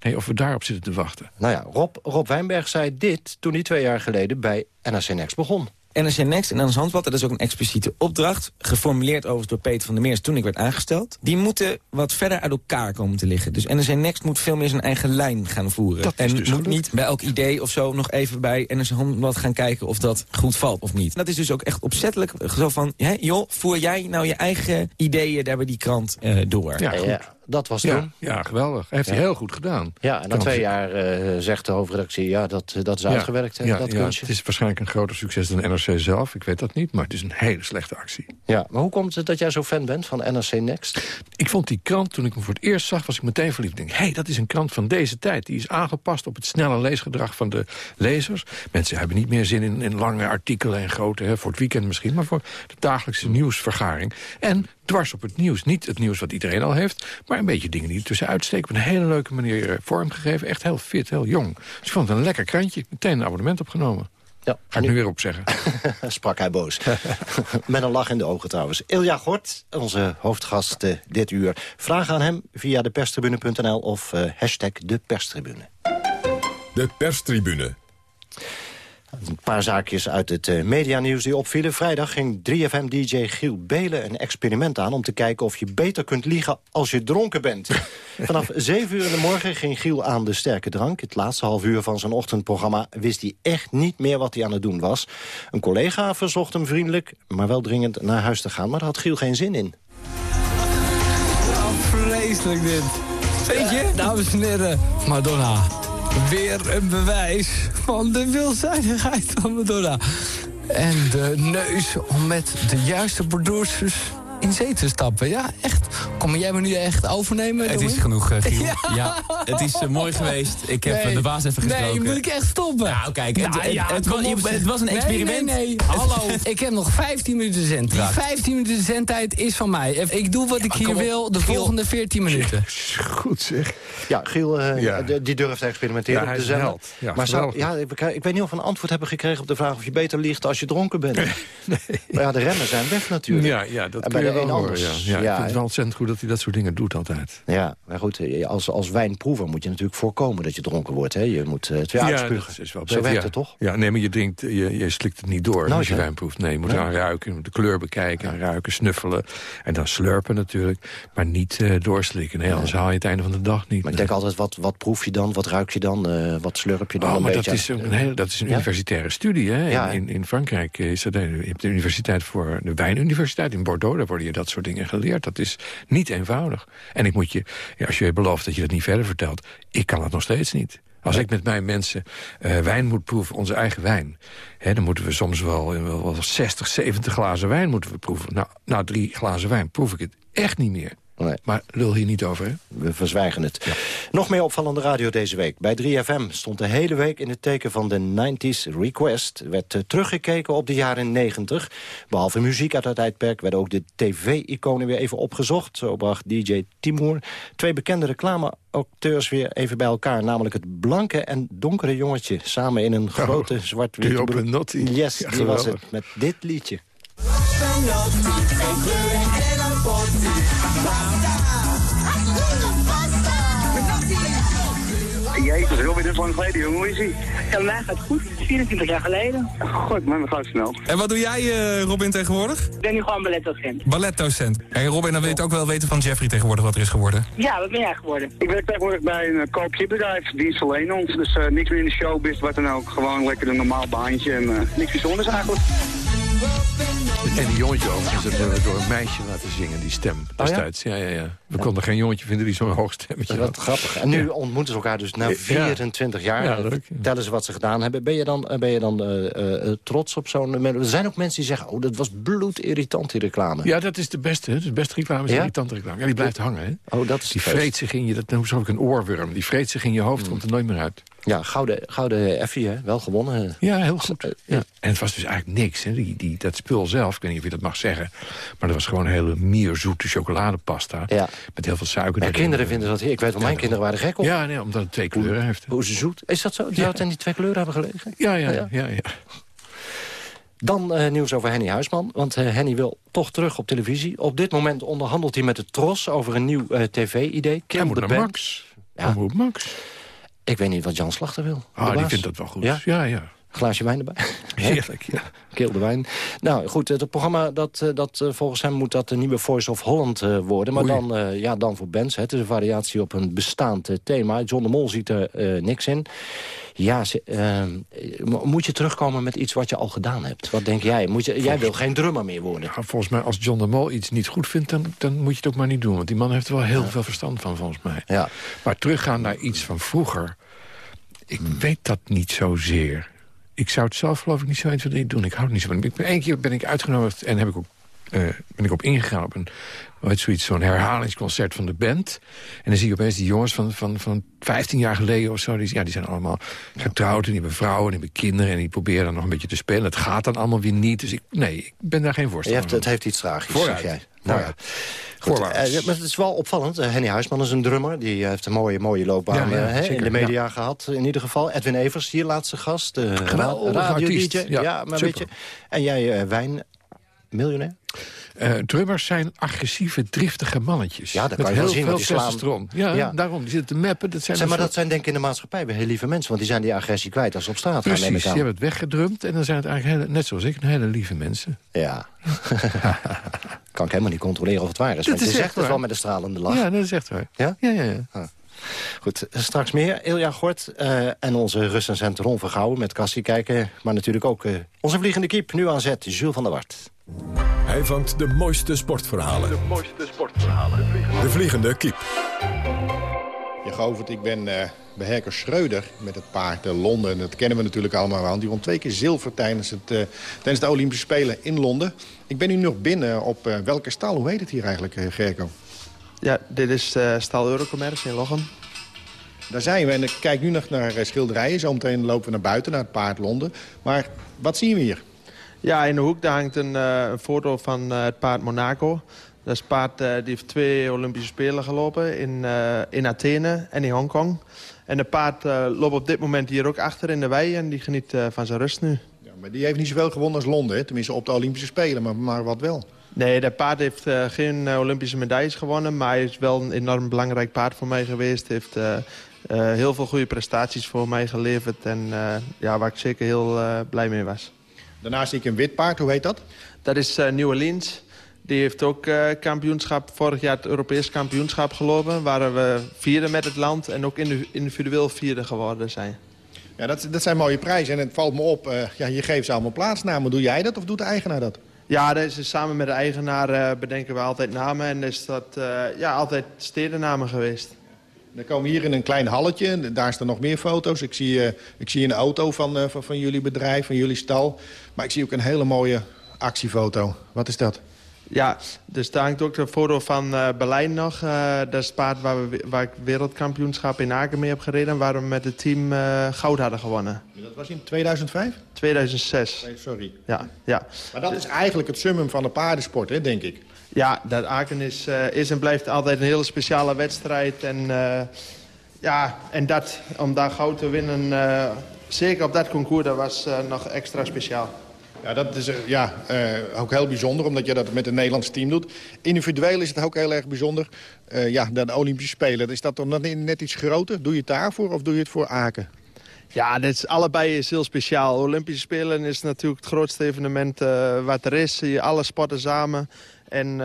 Nee, of we daarop zitten te wachten. Nou ja, Rob, Rob Wijnberg zei dit toen hij twee jaar geleden bij NRC Next begon. NRC Next en Hans Handblad, dat is ook een expliciete opdracht... geformuleerd overigens door Peter van der Meers toen ik werd aangesteld... die moeten wat verder uit elkaar komen te liggen. Dus NRC Next moet veel meer zijn eigen lijn gaan voeren. Dat is en dus moet niet bij elk idee of zo nog even bij NRC Handblad gaan kijken... of dat goed valt of niet. Dat is dus ook echt opzettelijk zo van... Hè, joh, voer jij nou je eigen ideeën daar bij die krant eh, door? Ja, goed. Dat was Ja, toen. ja, geweldig. Heeft hij Ja. heel goed gedaan. Ja, en na twee jaar eh, zegt de hoofdredactie... ja, dat, dat is uitgewerkt, hè, ja, dat kunstje. Het is waarschijnlijk een groter succes dan NRC zelf. Ik weet dat niet, maar het is een hele slechte actie. Ja, maar hoe komt het dat jij zo fan bent van NRC Next? Ik vond die krant, toen ik hem voor het eerst zag, was ik meteen verliefd. Ik denk, hé, hey, dat is een krant van deze tijd. Die is aangepast op het snelle leesgedrag van de lezers. Mensen hebben niet meer zin in, in lange artikelen en grote, hè, voor het weekend misschien... maar voor de dagelijkse nieuwsvergaring. En dwars op het nieuws. Niet het nieuws wat iedereen al heeft, maar een beetje dingen die er tussenuit steken. Op een hele leuke manier eh, vormgegeven. Echt heel fit, heel jong. Dus ik vond het een lekker krantje. Meteen een abonnement opgenomen. Ja, Ga ik nu weer opzeggen. Sprak hij boos. Met een lach in de ogen trouwens. Ilja Gort, onze hoofdgast eh, dit uur. Vraag aan hem via deperstribune.nl of eh, hashtag deperstribune. De perstribune. Een paar zaakjes uit het eh, medianieuws die opvielen. Vrijdag ging 3FM-dj Giel Belen een experiment aan... om te kijken of je beter kunt liegen als je dronken bent. Vanaf 7 uur in de morgen ging Giel aan de sterke drank. Het laatste half uur van zijn ochtendprogramma wist hij echt niet meer wat hij aan het doen was. Een collega verzocht hem vriendelijk, maar wel dringend naar huis te gaan. Maar daar had Giel geen zin in. Vreselijk dit. Weet je? Dames en heren, Madonna. Weer een bewijs van de veelzijdigheid van Madonna. En de neus om met de juiste producers in zee te stappen. Ja, echt. Kom jij me nu echt overnemen? Het jongen? is genoeg, eh, Giel. Ja. Ja. het is eh, mooi geweest. Ik heb eh, Nee. de baas even gesproken. Nee, moet ik echt stoppen? Nou, kijk, het- Nou het- ja, op, was een Nee, experiment. Nee, nee, Hallo, ik heb nog 15 minuten zendtijd. Die 15 minuten zendtijd is van mij. Ik doe wat ik hier op, wil de Giel. volgende 14 minuten. Goed zeg. Ja, Giel Ja. de- die durft te experimenteren Ja, op hij de is een zender. held. Ja, maar zou, ja, ik, ik weet niet of we een antwoord hebben gekregen op de vraag... of je beter liegt als je dronken bent. Maar ja, de remmen zijn weg natuurlijk. Ja, ja dat En bij de wel een horen. anders. Ja. Ja, ik vind het wel ontzettend goed dat hij dat soort dingen doet altijd. Ja, maar goed, eh, als, als wijnproever moet je natuurlijk voorkomen dat je dronken wordt. Hè? Je moet eh, het weer Ja, uitspugen. dat is wel Zo werkt het toch? Ja, nee, maar je drinkt, je, je slikt het niet door Nooit, als je wijn proeft. Nee, je moet eraan ruiken, je moet de kleur bekijken, aan ruiken, snuffelen. En dan slurpen natuurlijk, maar niet eh, doorslikken. Nee, anders haal je het einde van de dag niet. Maar ik denk altijd, wat, wat proef je dan? Wat ruik je dan? eh, wat slurp je dan? Oh, een maar dat is, een hele, dat is een universitaire studie. Hè? In, in Frankrijk is dat, je hebt de universiteit voor de wijnuniversiteit in Bordeaux. Daar worden je dat soort dingen geleerd. Dat is niet eenvoudig. En ik moet je, ja, als je belooft dat je dat niet verder vertelt, ik kan het nog steeds niet. Als ik met mijn mensen eh, wijn moet proeven, onze eigen wijn... Hè, dan moeten we soms wel, wel, wel 60, 70 glazen wijn moeten we proeven. Nou, na drie glazen wijn proef ik het echt niet meer. Maar lul hier niet over, hè? We verzwijgen het. Nog meer opvallende radio deze week. Bij 3FM stond de hele week in het teken van de 90s Request. Er werd eh, teruggekeken op de jaren 90. Behalve muziek uit dat tijdperk werden ook de tv-iconen weer even opgezocht. Zo bracht DJ Timur twee bekende reclameacteurs weer even bij elkaar. Namelijk het blanke en donkere jongetje. Samen in een grote zwart-witte die op broek. een nottie. Yes, Ja, die was het. Met dit liedje. Dat is lang geleden, jongen. Hoe is hij? Ja, mij gaat goed. 24 jaar geleden. God, man, we gaan snel. En wat doe jij, eh, Robin, tegenwoordig? Ik ben nu gewoon balletdocent. Balletdocent. En Robin, dan weet ook wel weten van Jeffrey tegenwoordig wat er is geworden. Ja, wat ben jij geworden? Ik werk tegenwoordig bij een uh, koopchipbedrijf, dienst alleen ons. Dus eh, niks meer in de showbiz, wat dan ook. Gewoon lekker een normaal baantje en eh, niks bijzonders eigenlijk. En die jongetje overigens, dat hebben we door een meisje laten zingen, die stem destijds. ja? Ja, ja, We konden geen jongetje vinden die zo'n hoog stemmetje Wat had. grappig. En nu ontmoeten ze elkaar dus na Ja. 24 jaar. Ja, leuk, ja. Vertellen ze wat ze gedaan hebben. Ben je dan, eh, ben je dan eh, eh, trots op zo'n... Er zijn ook mensen die zeggen... oh, dat was bloedirritant, die reclame. Ja, dat is de beste. hè. De beste reclame is de irritante reclame. Ja, die blijft hangen, hè? Oh, dat is Die vreet zich in je, dat ze ook een oorworm. Die vreet zich in je hoofd, komt er nooit meer uit. Ja, gouden, gouden Effie, hè? Wel gewonnen. Ja, heel goed. Ja. En het was dus eigenlijk niks. Hè. Die, die, dat spul zelf, ik weet niet of je dat mag zeggen... maar dat was gewoon hele mierzoete chocoladepasta. Ja. Met heel veel suiker. Mijn kinderen vinden dat... Ik weet wel, mijn kinderen waren gek op. Ja, nee, omdat het twee kleuren heeft. Hoe ze zoet. Is dat zo? Het in die twee kleuren hebben gelegen? Ja, ja, Ah, ja. ja, Dan eh, nieuws over Henny Huisman. Want eh, Henny wil toch terug op televisie. Op dit moment onderhandelt hij met de Tros over een nieuw eh, tv-idee. Hij moet. Max. Omroep Max. Ik weet niet wat Jan Slachter wil. Ah, die vindt dat wel goed. Ja? Ja, ja. Glaasje wijn erbij. Heerlijk, ja. Keel de wijn. Nou goed, het programma dat, eh, dat eh, volgens hem moet dat de nieuwe Voice of Holland eh, worden. Maar Oei. dan, eh, ja, dan voor bands. Hè. Het is een variatie op een bestaand eh, thema. John de Mol ziet er eh, niks in. Ja, ze- eh, mo- moet je terugkomen met iets wat je al gedaan hebt? Wat denk jij? Moet je, jij wil geen drummer meer worden. Ja, volgens mij, als John de Mol iets niet goed vindt, dan, dan moet je het ook maar niet doen. Want die man heeft er wel heel veel verstand van, volgens mij. Ja. Maar teruggaan naar iets van vroeger... ik weet dat niet zozeer. Ik zou het zelf geloof ik niet zo 1, 2, 3 doen. Ik hou het niet zo van. Ik ben, één keer ben ik uitgenodigd en heb ik ook, eh, ben ik op ingegaan op een heet zoiets, zo'n herhalingsconcert van de band. En dan zie je opeens die jongens van, van, van 15 jaar geleden of zo. Die, ja, die zijn allemaal getrouwd en die hebben vrouwen en die hebben kinderen... en die proberen dan nog een beetje te spelen. Het gaat dan allemaal weer niet. Dus ik, nee, ik ben daar geen voorstander hebt, het van. heeft iets tragisch, Vooruit. zeg jij. Nou ja. Goed, eh, maar het is wel opvallend. Eh, Henny Huisman is een drummer. Die heeft een mooie, mooie loopbaan Ja, ja, hè, in de media gehad. In ieder geval. Edwin Evers, hier laatste gast. Uh, Geweldige artiest. Ja, Ja, maar weet je. En jij wijn... Miljonair? Eh, drummers zijn agressieve, driftige mannetjes. Ja, dat kan je wel heel zien, veel die slaan-. Ja, Ja. daarom. Die zitten te mappen. Dat zijn Zeg, maar een dat zijn denk ik in de maatschappij weer heel lieve mensen. Want die zijn die agressie kwijt als ze op straat gaan. Precies, die hebben het weggedrumd. En dan zijn het eigenlijk, hele, net zoals ik, een hele lieve mensen. Ja. kan ik helemaal niet controleren of het waar is. Dat want is je zegt het wel met een stralende lach. Ja, dat is echt waar. Ja? Ja, ja, ja. Ah. Goed, straks meer. Ilja Gort eh, en onze recensent Ron Vergouwen met Cassie kijken. Maar natuurlijk ook eh, onze vliegende kiep, nu aan zet, Jules van der Wart. Hij vangt de mooiste sportverhalen. De mooiste sportverhalen. De vliegende kiep. Je Govert, ik ben eh, bij Herker Schreuder met het paard eh, Londen. Dat kennen we natuurlijk allemaal wel. Die won twee keer zilver tijdens, het, eh, tijdens de Olympische Spelen in Londen. Ik ben nu nog binnen op eh, welke stal? Hoe heet het hier eigenlijk, Gerco? Ja, dit is eh stal Eurocommerce in Lochem. Daar zijn we en ik kijk nu nog naar eh, schilderijen. Zometeen lopen we naar buiten, naar het paard Londen. Maar wat zien we hier? Ja, in de hoek daar hangt een, eh, een foto van het paard Monaco. Dat is een paard eh, die heeft twee Olympische Spelen gelopen in, in Athene en in Hongkong. En het paard loopt op dit moment hier ook achter in de wei en die geniet van zijn rust nu. Ja, maar die heeft niet zoveel gewonnen als Londen, hè? tenminste op de Olympische Spelen, maar, maar wat wel. Nee, dat paard heeft eh, geen eh, Olympische medailles gewonnen... maar hij is wel een enorm belangrijk paard voor mij geweest. Hij heeft eh, heel veel goede prestaties voor mij geleverd... en ja, waar ik zeker heel blij mee was. Daarnaast zie ik een wit paard, hoe heet dat? Dat is New Orleans. Die heeft ook kampioenschap, vorig jaar het Europees kampioenschap gelopen... waar we vierde met het land en ook individu- individueel vierde geworden zijn. Ja, dat, dat zijn mooie prijzen en het valt me op, ja, je geeft ze allemaal plaatsnamen. Doe jij dat of doet de eigenaar dat? Ja, is, samen met de eigenaar eh, bedenken we altijd namen... en is dat eh, ja, altijd stedennamen geweest. Dan komen we hier in een klein halletje. Daar staan nog meer foto's. Ik zie, ik zie een auto van, van, van jullie bedrijf, van jullie stal. Maar ik zie ook een hele mooie actiefoto. Wat is dat? Ja, dus daar hangt ook de foto van eh, Berlijn nog. Eh, dat is het paard waar, we, waar ik wereldkampioenschap in Aken mee heb gereden... waar we met het team eh, goud hadden gewonnen. Dat was in 2005? 2006. Nee, sorry. Ja, ja. Maar dat is eigenlijk het summum van de paardensport, hè, denk ik. Ja, dat Aken is, is en blijft altijd een hele speciale wedstrijd. En, ja, en dat, om daar goud te winnen, zeker op dat concours, dat was nog extra speciaal. Ja, dat is eh, ja, eh, ook heel bijzonder, omdat je dat met een Nederlands team doet. Individueel is het ook heel erg bijzonder. Eh, ja, de Olympische Spelen, is dat dan net- iets groter? Doe je het daarvoor of doe je het voor Aken? Ja, dit is, allebei is heel speciaal. Olympische Spelen is natuurlijk het grootste evenement wat er is. Je alle sporten samen. En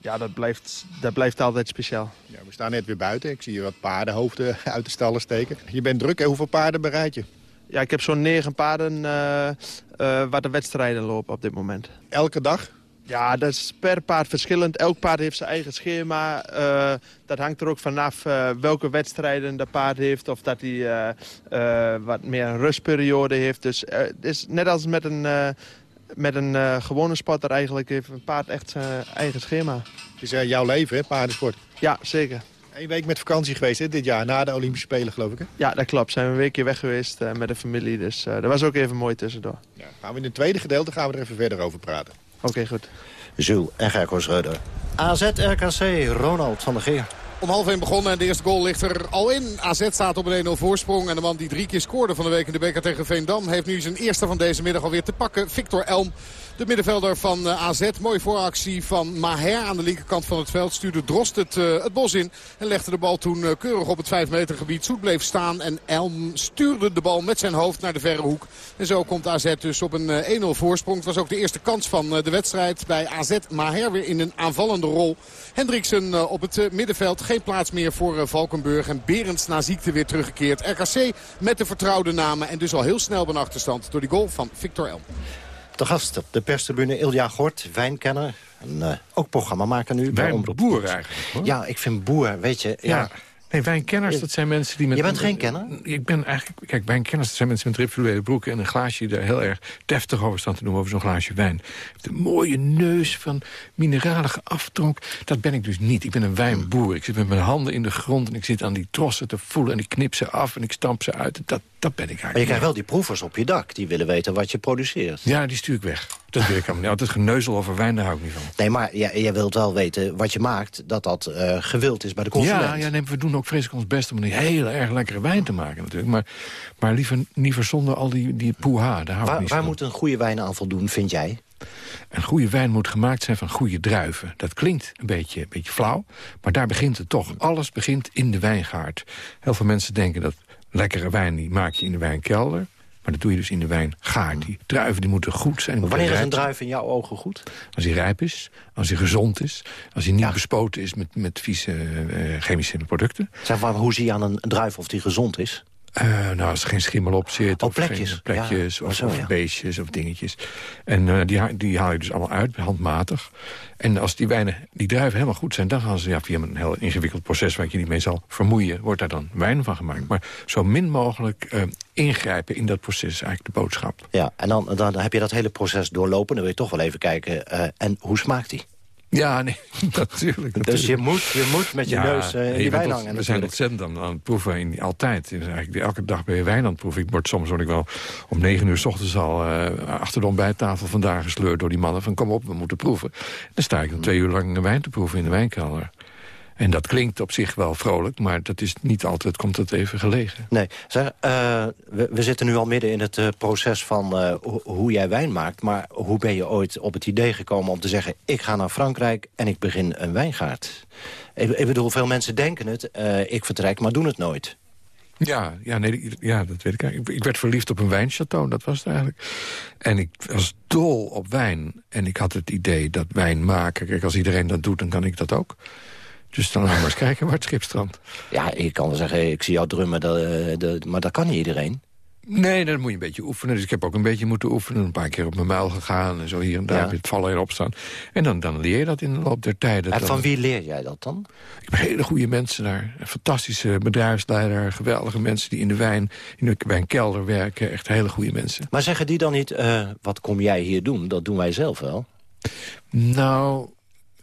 ja, dat blijft, dat blijft altijd speciaal. Ja, we staan net weer buiten. Ik zie je wat paardenhoofden uit de stallen steken. Je bent druk. En hoeveel paarden bereid je? Ja, ik heb zo'n negen paarden eh eh, waar de wedstrijden lopen op dit moment. Elke dag? Ja, dat is per paard verschillend. Elk paard heeft zijn eigen schema. Eh, dat hangt er ook vanaf eh, welke wedstrijden de paard heeft. Of dat hij wat meer een rustperiode heeft. Dus het is net als met een, met een gewone sporter eigenlijk. Heeft een paard echt zijn eigen schema. Het is jouw leven, hè, paardensport. Ja, zeker. Eén week met vakantie geweest hè, dit jaar, na de Olympische Spelen geloof ik. Hè? Ja, dat klopt. Zijn we een weekje weg geweest eh, met de familie. Dus eh, dat was ook even mooi tussendoor. Gaan we in het tweede gedeelte gaan we er even verder over praten. Oké, goed. Jules en Gerco Schreuder. AZ-RKC, Ronald van der Geer. Om half 1 begonnen en de eerste goal ligt er al in. AZ staat op een 1-0 voorsprong. En de man die drie keer scoorde van de week in de beker tegen Veendam... heeft nu zijn eerste van deze middag alweer te pakken. Victor Elm, de middenvelder van eh, AZ. Mooie vooractie van Maher aan de linkerkant van het veld. Stuurde Drost het, eh, het bos in. En legde de bal toen eh, keurig op het 5 meter gebied. Zoet bleef staan en Elm stuurde de bal met zijn hoofd naar de verre hoek. En zo komt AZ dus op een eh, 1-0 voorsprong. Het was ook de eerste kans van de wedstrijd bij AZ. Maher weer in een aanvallende rol. Hendriksen op het middenveld. Geen plaats meer voor Valkenburg. En Berends na ziekte weer teruggekeerd. RKC met de vertrouwde namen. En dus al heel snel bij achterstand door die goal van Victor Elm. De gast op de perstribune Ilja Gort, wijnkenner. En eh, ook programmamaker nu. bij Omroep eigenlijk, hoor. Ja, ik vind boer, weet je. Ja. Ja. Nee, wijnkenners, dat zijn mensen die met... Je bent geen kenner? Ik ben eigenlijk... Kijk, wijnkenners, dat zijn mensen met rituele broeken... en een glaasje daar heel erg deftig over staan te doen... over zo'n glaasje wijn. Een mooie neus van mineralige aftronk. Dat ben ik dus niet. Ik ben een wijnboer. Ik zit met mijn handen in de grond... en ik zit aan die trossen te voelen... en ik knip ze af en ik stamp ze uit. Dat, dat ben ik eigenlijk Maar je krijgt wel die proevers op je dak. Die willen weten wat je produceert. Ja, die stuur ik weg. Dat wil ik allemaal niet. Altijd geneuzel over wijn, daar hou ik niet van. Nee, maar jij, jij wilt wel weten wat je maakt... dat dat eh, gewild is bij de consument. Ja, ja nee, we doen ook vreselijk ons best om een hele erg lekkere wijn te maken natuurlijk. Maar, maar liever, liever zonder al die, die poeha, daar hou ik Waar, niet waar van. moet een goede wijn aan voldoen, vind jij? Een goede wijn moet gemaakt zijn van goede druiven. Dat klinkt een beetje, een beetje flauw, maar daar begint het toch. Alles begint in de wijngaard. Heel veel mensen denken dat lekkere wijn, die maak je in de wijnkelder. Maar dat doe je dus in de wijngaard. Die druiven die moeten goed zijn. Wanneer is een druif in jouw ogen goed? Als hij rijp is, als hij gezond is... als hij niet bespoten is met, met vieze eh, chemische producten. Zeg maar, hoe zie je aan een druif of die gezond is? Eh, nou, als er geen schimmel op zit. Oh, of plekjes. Geen plekjes Ja, of, zo, of ja. beestjes of dingetjes. En eh, die, ha- die haal je dus allemaal uit, handmatig. En als die wijnen, die druiven helemaal goed zijn... dan gaan ze ja, via een heel ingewikkeld proces... waar je niet mee zal vermoeien, wordt daar dan wijn van gemaakt. Maar zo min mogelijk eh, ingrijpen in dat proces is eigenlijk de boodschap. Ja, en dan, dan heb je dat hele proces doorlopen. Dan wil je toch wel even kijken. en hoe smaakt die? Ja, nee, natuurlijk. Dus je moet, je moet met je neus eh, in je die wijn hangen. We zijn natuurlijk. ontzettend aan, aan het proeven, in, altijd. Dus eigenlijk, elke dag ben je wijn aan het proeven. Ik word soms word ik wel om negen uur s ochtends al eh, achter de ontbijttafel vandaan gesleurd door die mannen. Van kom op, we moeten proeven. Dan sta ik dan twee uur lang wijn te proeven in de wijnkelder. En dat klinkt op zich wel vrolijk, maar dat is niet altijd, komt het even gelegen. Nee, zeg, eh, we, we zitten nu al midden in het eh, proces van eh, ho- hoe jij wijn maakt. Maar hoe ben je ooit op het idee gekomen om te zeggen... ik ga naar Frankrijk en ik begin een wijngaard? Ik, ik bedoel, veel mensen denken het. ik vertrek, maar doen het nooit. Ja, ja, nee, ja, dat weet ik eigenlijk. Ik, ik werd verliefd op een wijnchateau, dat was het eigenlijk. En ik was dol op wijn. En ik had het idee dat wijn maken... Kijk, als iedereen dat doet, dan kan ik dat ook. Dus dan gaan we eens kijken waar het schip strandt. Ja, ik kan wel zeggen, ik zie jou drummen, dat, eh, dat- maar dat kan niet iedereen. Nee, dan moet je een beetje oefenen. Dus ik heb ook een beetje moeten oefenen. Een paar keer op mijn muil gegaan en zo hier en daar. Ja. Het vallen en opstaan. En dan, dan leer je dat in de loop der tijden. En Dat- van wie leer jij dat dan? Ik heb hele goede mensen daar. Een fantastische bedrijfsleider. Geweldige mensen die in de wijn, in de wijnkelder werken. Echt hele goede mensen. Maar zeggen die dan niet, eh, wat kom jij hier doen? Dat doen wij zelf wel. Nou...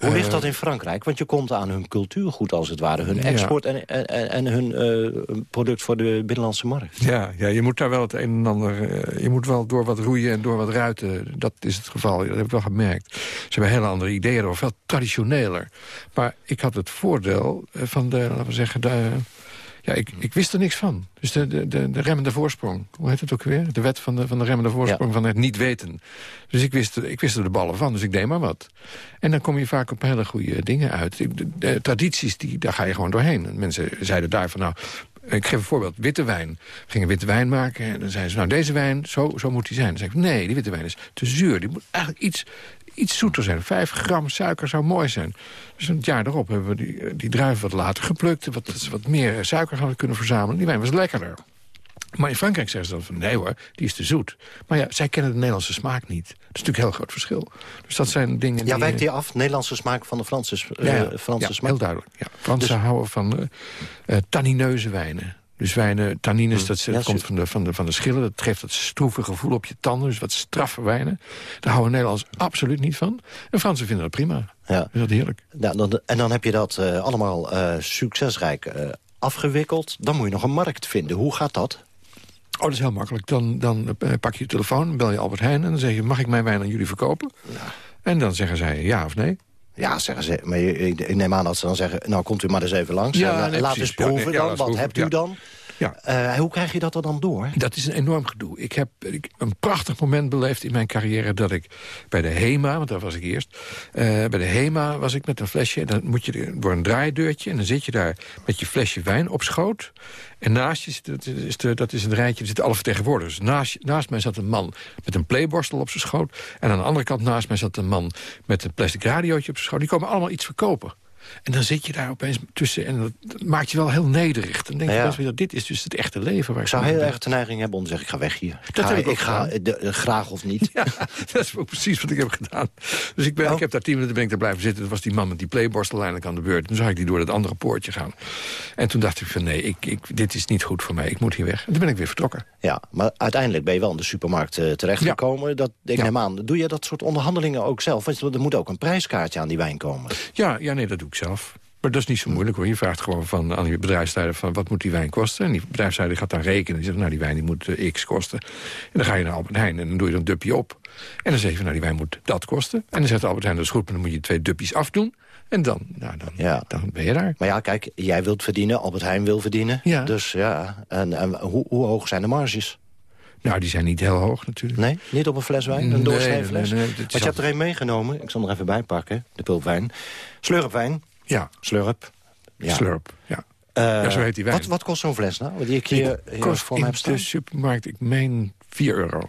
Hoe ligt eh, dat in Frankrijk? Want je komt aan hun cultuurgoed als het ware. Hun Ja. export en, en, en hun eh, product voor de binnenlandse markt. Ja, ja, je moet daar wel het een en ander... eh, je moet wel door wat roeien en door wat ruiten. Dat is het geval, dat heb ik wel gemerkt. Ze hebben hele andere ideeën over, veel traditioneler. Maar ik had het voordeel van de, laten we zeggen... De, ja, ik, ik wist er niks van. Dus de, de, de, de remmende voorsprong. Hoe heet het ook weer? De wet van de, van de remmende voorsprong van het niet weten. Dus ik wist, ik wist er de ballen van, dus ik deed maar wat. En dan kom je vaak op hele goede dingen uit. De, de tradities, die, daar ga je gewoon doorheen. En mensen zeiden daar van, nou... Ik geef een voorbeeld, witte wijn. We gingen witte wijn maken en dan zeiden ze... nou, deze wijn, zo, zo moet die zijn. Dan zeg ik, nee, die witte wijn is te zuur. Die moet eigenlijk iets, iets zoeter zijn. Vijf gram suiker zou mooi zijn. Dus een jaar erop hebben we die, die druiven wat later geplukt... wat, wat meer suiker hadden kunnen verzamelen. Die wijn was lekkerder. Maar in Frankrijk zeggen ze dan van, nee hoor, die is te zoet. Maar ja, zij kennen de Nederlandse smaak niet. Dat is natuurlijk een heel groot verschil. Dus dat zijn dingen Ja, die... wijkt die af? Nederlandse smaak van de Franse, eh, Ja, ja, Franse ja, smaak? heel duidelijk. Ja. Fransen Dus- houden van eh eh, tannineuze wijnen. Dus wijnen, tannines, dat, dat komt van de, van, de, van de schillen. Dat geeft dat stroeve gevoel op je tanden. Dus wat straffe wijnen. Daar houden Nederlanders absoluut niet van. En Fransen vinden dat prima. Ja. Is dat heerlijk. Ja, dan, en dan heb je dat eh, allemaal eh, succesrijk eh, afgewikkeld. Dan moet je nog een markt vinden. Hoe gaat dat? Oh, dat is heel makkelijk. Dan, dan pak je je telefoon, bel je Albert Heijn... en dan zeg je, mag ik mijn wijn aan jullie verkopen? En dan zeggen zij ja of nee. Ja, zeggen ze. Maar ik, neem aan dat ze dan zeggen... nou, komt u maar eens even langs. Ja, en, eh, nee, laat precies. eens proeven Ja, nee, ja, dan. Wat proeven, hebt u dan? Ja. Eh, hoe krijg je dat er dan door? Dat is een enorm gedoe. Ik heb ik, een prachtig moment beleefd in mijn carrière... dat ik bij de HEMA, want daar was ik eerst... eh, bij de HEMA was ik met een flesje... en dan moet je door een draaideurtje... en dan zit je daar met je flesje wijn op schoot... en naast je, zit- dat is, de, dat is een rijtje, er zitten alle vertegenwoordigers. Naast, naast mij zat een man met een playborstel op zijn schoot... en aan de andere kant naast mij zat een man met een plastic radiootje op zijn schoot. Die komen allemaal iets verkopen. En dan zit je daar opeens tussen en dat, dat maakt je wel heel nederig. Dan denk je Ja. best weer, dit is dus het echte leven. Waar Ik zou heel erg de neiging hebben om te zeggen... ik ga weg hier. Ik Dat ga, heb ik ook ik ga eh, de- graag of niet. Ja, dat is ook precies wat ik heb gedaan. Dus ik, ben, ik heb daar tien minuten ben ik daar blijven zitten. Dat was die man met die playborstel eindelijk aan de beurt. Toen zag ik die door dat andere poortje gaan. En toen dacht ik van nee, ik, ik, dit is niet goed voor mij. Ik moet hier weg. En toen ben ik weer vertrokken. Ja, maar uiteindelijk ben je wel in de supermarkt eh, terechtgekomen. Dat, ik Ja. neem aan, doe je dat soort onderhandelingen ook zelf? Want er moet ook een prijskaartje aan die wijn komen. Ja, ja, nee, dat doe zelf. Maar dat is niet zo moeilijk hoor. Je vraagt gewoon van, aan je bedrijfsleider van wat moet die wijn kosten. En die bedrijfsleider gaat dan rekenen. Die zegt nou die wijn die moet eh, x kosten. En dan ga je naar Albert Heijn en dan doe je er een dupje op. En dan zeg je van nou die wijn moet dat kosten. En dan zegt Albert Heijn dat is goed, maar dan moet je twee dupjes afdoen. En dan, nou, dan, Ja. dan ben je daar. Maar ja, kijk, jij wilt verdienen, Albert Heijn wil verdienen. Ja. Dus ja, en, en hoe, hoe hoog zijn de marges? Nou, die zijn niet heel hoog natuurlijk. Nee, niet op een fles wijn, een doorsnee fles? nee, nee, dit is Want je hebt er een meegenomen, ik zal er even bij pakken, de pulpwijn. Slurpwijn. Ja. Slurp. Ja. Slurp, ja. Eh, Ja, zo heet die wijn. Wat, wat kost zo'n fles nou? Die ik hier, hier kost voor me heb staan? de supermarkt, ik meen 4 euro.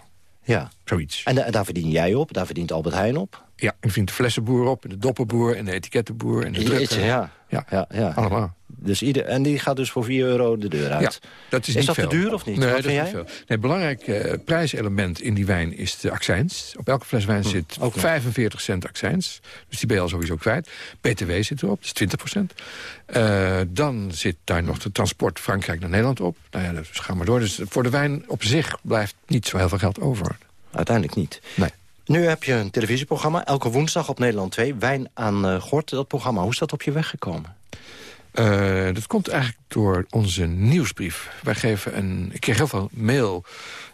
Ja. Zoiets. En da- daar verdien jij op, daar verdient Albert Heijn op. Ja, ik vind de flessenboer op, en de doppenboer en de etikettenboer en de drukker. Ja. Ja, ja, ja. allemaal. Dus ieder, en die gaat dus voor 4 euro de deur uit. Ja, dat is, is niet dat veel. te duur of niet? Nee, Wat dat vind is jij? niet veel. Nee, het belangrijk eh, prijselement in die wijn is de accijns. Op elke fles Hm, wijn zit 45 cent accijns. Dus die ben je al sowieso kwijt. BTW zit erop, dat is 20 procent. Eh, dan zit daar nog de transport Frankrijk naar Nederland op. Nou ja, dus ga maar door. Dus voor de wijn op zich blijft niet zo heel veel geld over. Uiteindelijk niet. Nee. Nu heb je een televisieprogramma, elke woensdag op Nederland 2. Wijn aan eh, Gort, dat programma. Hoe is dat op je weg gekomen? Eh, dat komt eigenlijk door onze nieuwsbrief. Wij geven een... Ik kreeg heel veel mail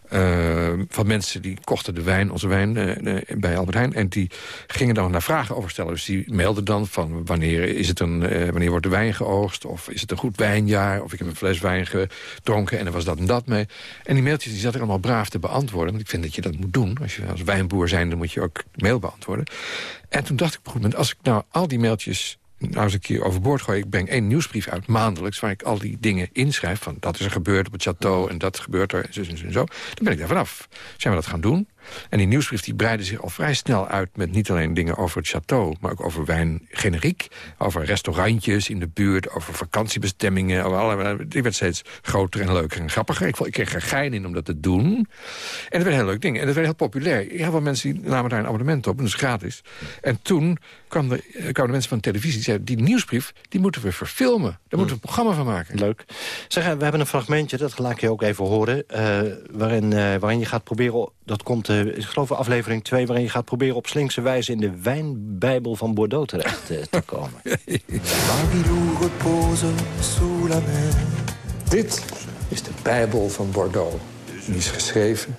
eh, van mensen die kochten de wijn, onze wijn, eh, bij Albert Heijn. En die gingen dan naar vragen over stellen. Dus die mailden dan van wanneer, is het een, wanneer wordt de wijn geoogst? Of is het een goed wijnjaar? Of ik heb een fles wijn gedronken en er was dat en dat mee. En die mailtjes die zat ik allemaal braaf te beantwoorden. Want ik vind dat je dat moet doen. Als je als wijnboer zijn, dan moet je ook mail beantwoorden. En toen dacht ik op een goed moment, als ik nou al die mailtjes eens een keer overboord gooi. Ik breng één nieuwsbrief uit maandelijks... waar ik al die dingen inschrijf. Van dat is er gebeurd op het château en dat gebeurt er en zo en zo. Dan ben ik daar vanaf. Zijn we dat gaan doen. En die nieuwsbrief die breidde zich al vrij snel uit... met niet alleen dingen over het château, maar ook over wijn generiek. Over restaurantjes in de buurt, over vakantiebestemmingen. Over allerlei, die werd steeds groter en leuker en grappiger. Ik, ik kreeg er gein in om dat te doen. En het werd een heel leuk ding. En het werd heel populair. Heel veel mensen namen daar een abonnement op, en dat is gratis. En toen kwamen de, eh, kwamen de mensen van de televisie die zeiden... die nieuwsbrief, die moeten we verfilmen. Daar moeten we een programma van maken. Leuk. Zeg, eh, we hebben een fragmentje, dat laat ik je ook even horen... eh, waarin, eh, waarin je gaat proberen, dat komt uh, ik geloof aflevering 2... waarin je gaat proberen op slinkse wijze... in de wijnbijbel van Bordeaux terecht uh, te komen. Dit is de Bijbel van Bordeaux. Die is geschreven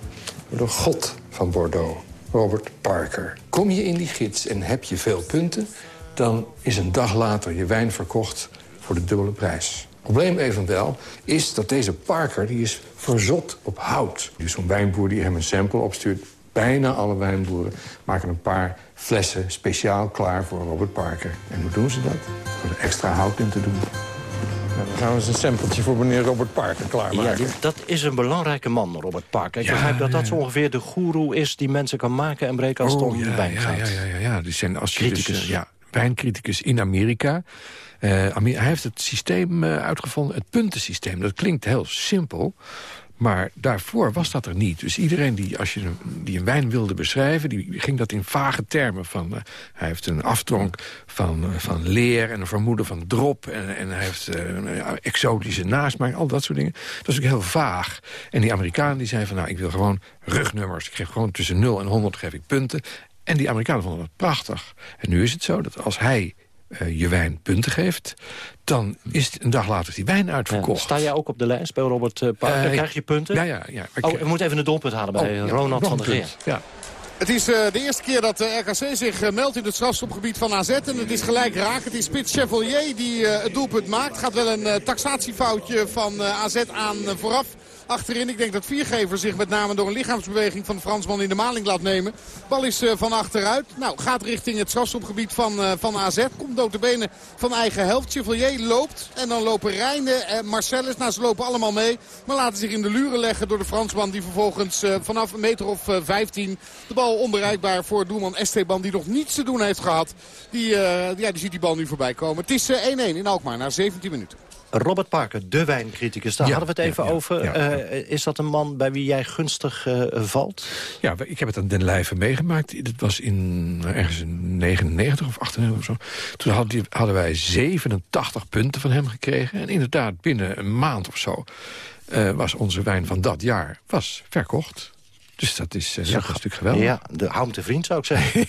door de god van Bordeaux, Robert Parker. Kom je in die gids en heb je veel punten... dan is een dag later je wijn verkocht voor de dubbele prijs. Probleem evenwel is dat deze Parker die is verzot op hout. Dus zo'n wijnboer die hem een sample opstuurt... bijna alle wijnboeren maken een paar flessen speciaal klaar voor Robert Parker. En hoe doen ze dat? Door er extra hout in te doen. Dan gaan we eens een sampletje voor meneer Robert Parker klaarmaken. Ja, dit- dat is een belangrijke man, Robert Parker. Ik Ja, begrijp dat dat zo ongeveer de goeroe is... die mensen kan maken en breken als het om de wijn Oh, ja, gaat. ja, ja, ja, ja. Dus zijn als je dus, Criticus. eh, ja, wijncriticus in Amerika. Eh, hij heeft het systeem eh, uitgevonden, het puntensysteem. Dat klinkt heel simpel, maar daarvoor was dat er niet. Dus iedereen die, als je, die een wijn wilde beschrijven... die ging dat in vage termen. Van, eh, hij heeft een aftronk van, eh, van leer en een vermoeden van drop... en, en hij heeft eh, exotische nasmaak, al dat soort dingen. Dat is ook heel vaag. En die Amerikanen die zeiden van... nou, ik wil gewoon rugnummers. Ik geef gewoon tussen 0 en 100 geef ik punten. En die Amerikanen vonden dat prachtig. En nu is het zo dat als hij eh, je wijn punten geeft... dan is het een dag later die wijn uitverkocht. Sta jij ook op de lijst bij Robert eh, Parker? Eh, Krijg je punten? Ja, ja. ja. Oh, we moeten even een doelpunt halen bij Oh, ja, Ronald van der Geer. Ja. Het is eh, de eerste keer dat de RKC zich meldt in het strafschopgebied van AZ. En het is gelijk raak. Het is Spits Chevalier die eh, het doelpunt maakt. Gaat wel een eh, taxatiefoutje van eh, AZ aan vooraf. Achterin, ik denk dat Viergever zich met name door een lichaamsbeweging van de Fransman in de maling laat nemen. Bal is eh, van achteruit. Nou, gaat richting het strafschopgebied van, eh, van AZ. Komt notabene van eigen helft. Chevalier loopt. En dan lopen Reine en Marcellus. Nou, ze lopen allemaal mee. Maar laten zich in de luren leggen door de Fransman. Die vervolgens eh, vanaf een meter of eh, 15 de bal onbereikbaar voor doelman Esteban. Die nog niets te doen heeft gehad. Die, ja, die ziet die bal nu voorbij komen. Het is eh, 1-1 in Alkmaar na 17 minuten. Robert Parker, de wijncriticus, daar Ja, hadden we het even ja, ja, over. Eh, is dat een man bij wie jij gunstig eh, valt? Ja, ik heb het aan den lijve meegemaakt. Dat was in eh, ergens in 99 of 98 of zo. Toen hadden, die- hadden wij 87 punten van hem gekregen. En inderdaad, binnen een maand of zo... was onze wijn van dat jaar was verkocht. Dus dat is, eh, ja, dat is natuurlijk geweldig. Ja, de, hou hem te vriend zou ik zeggen.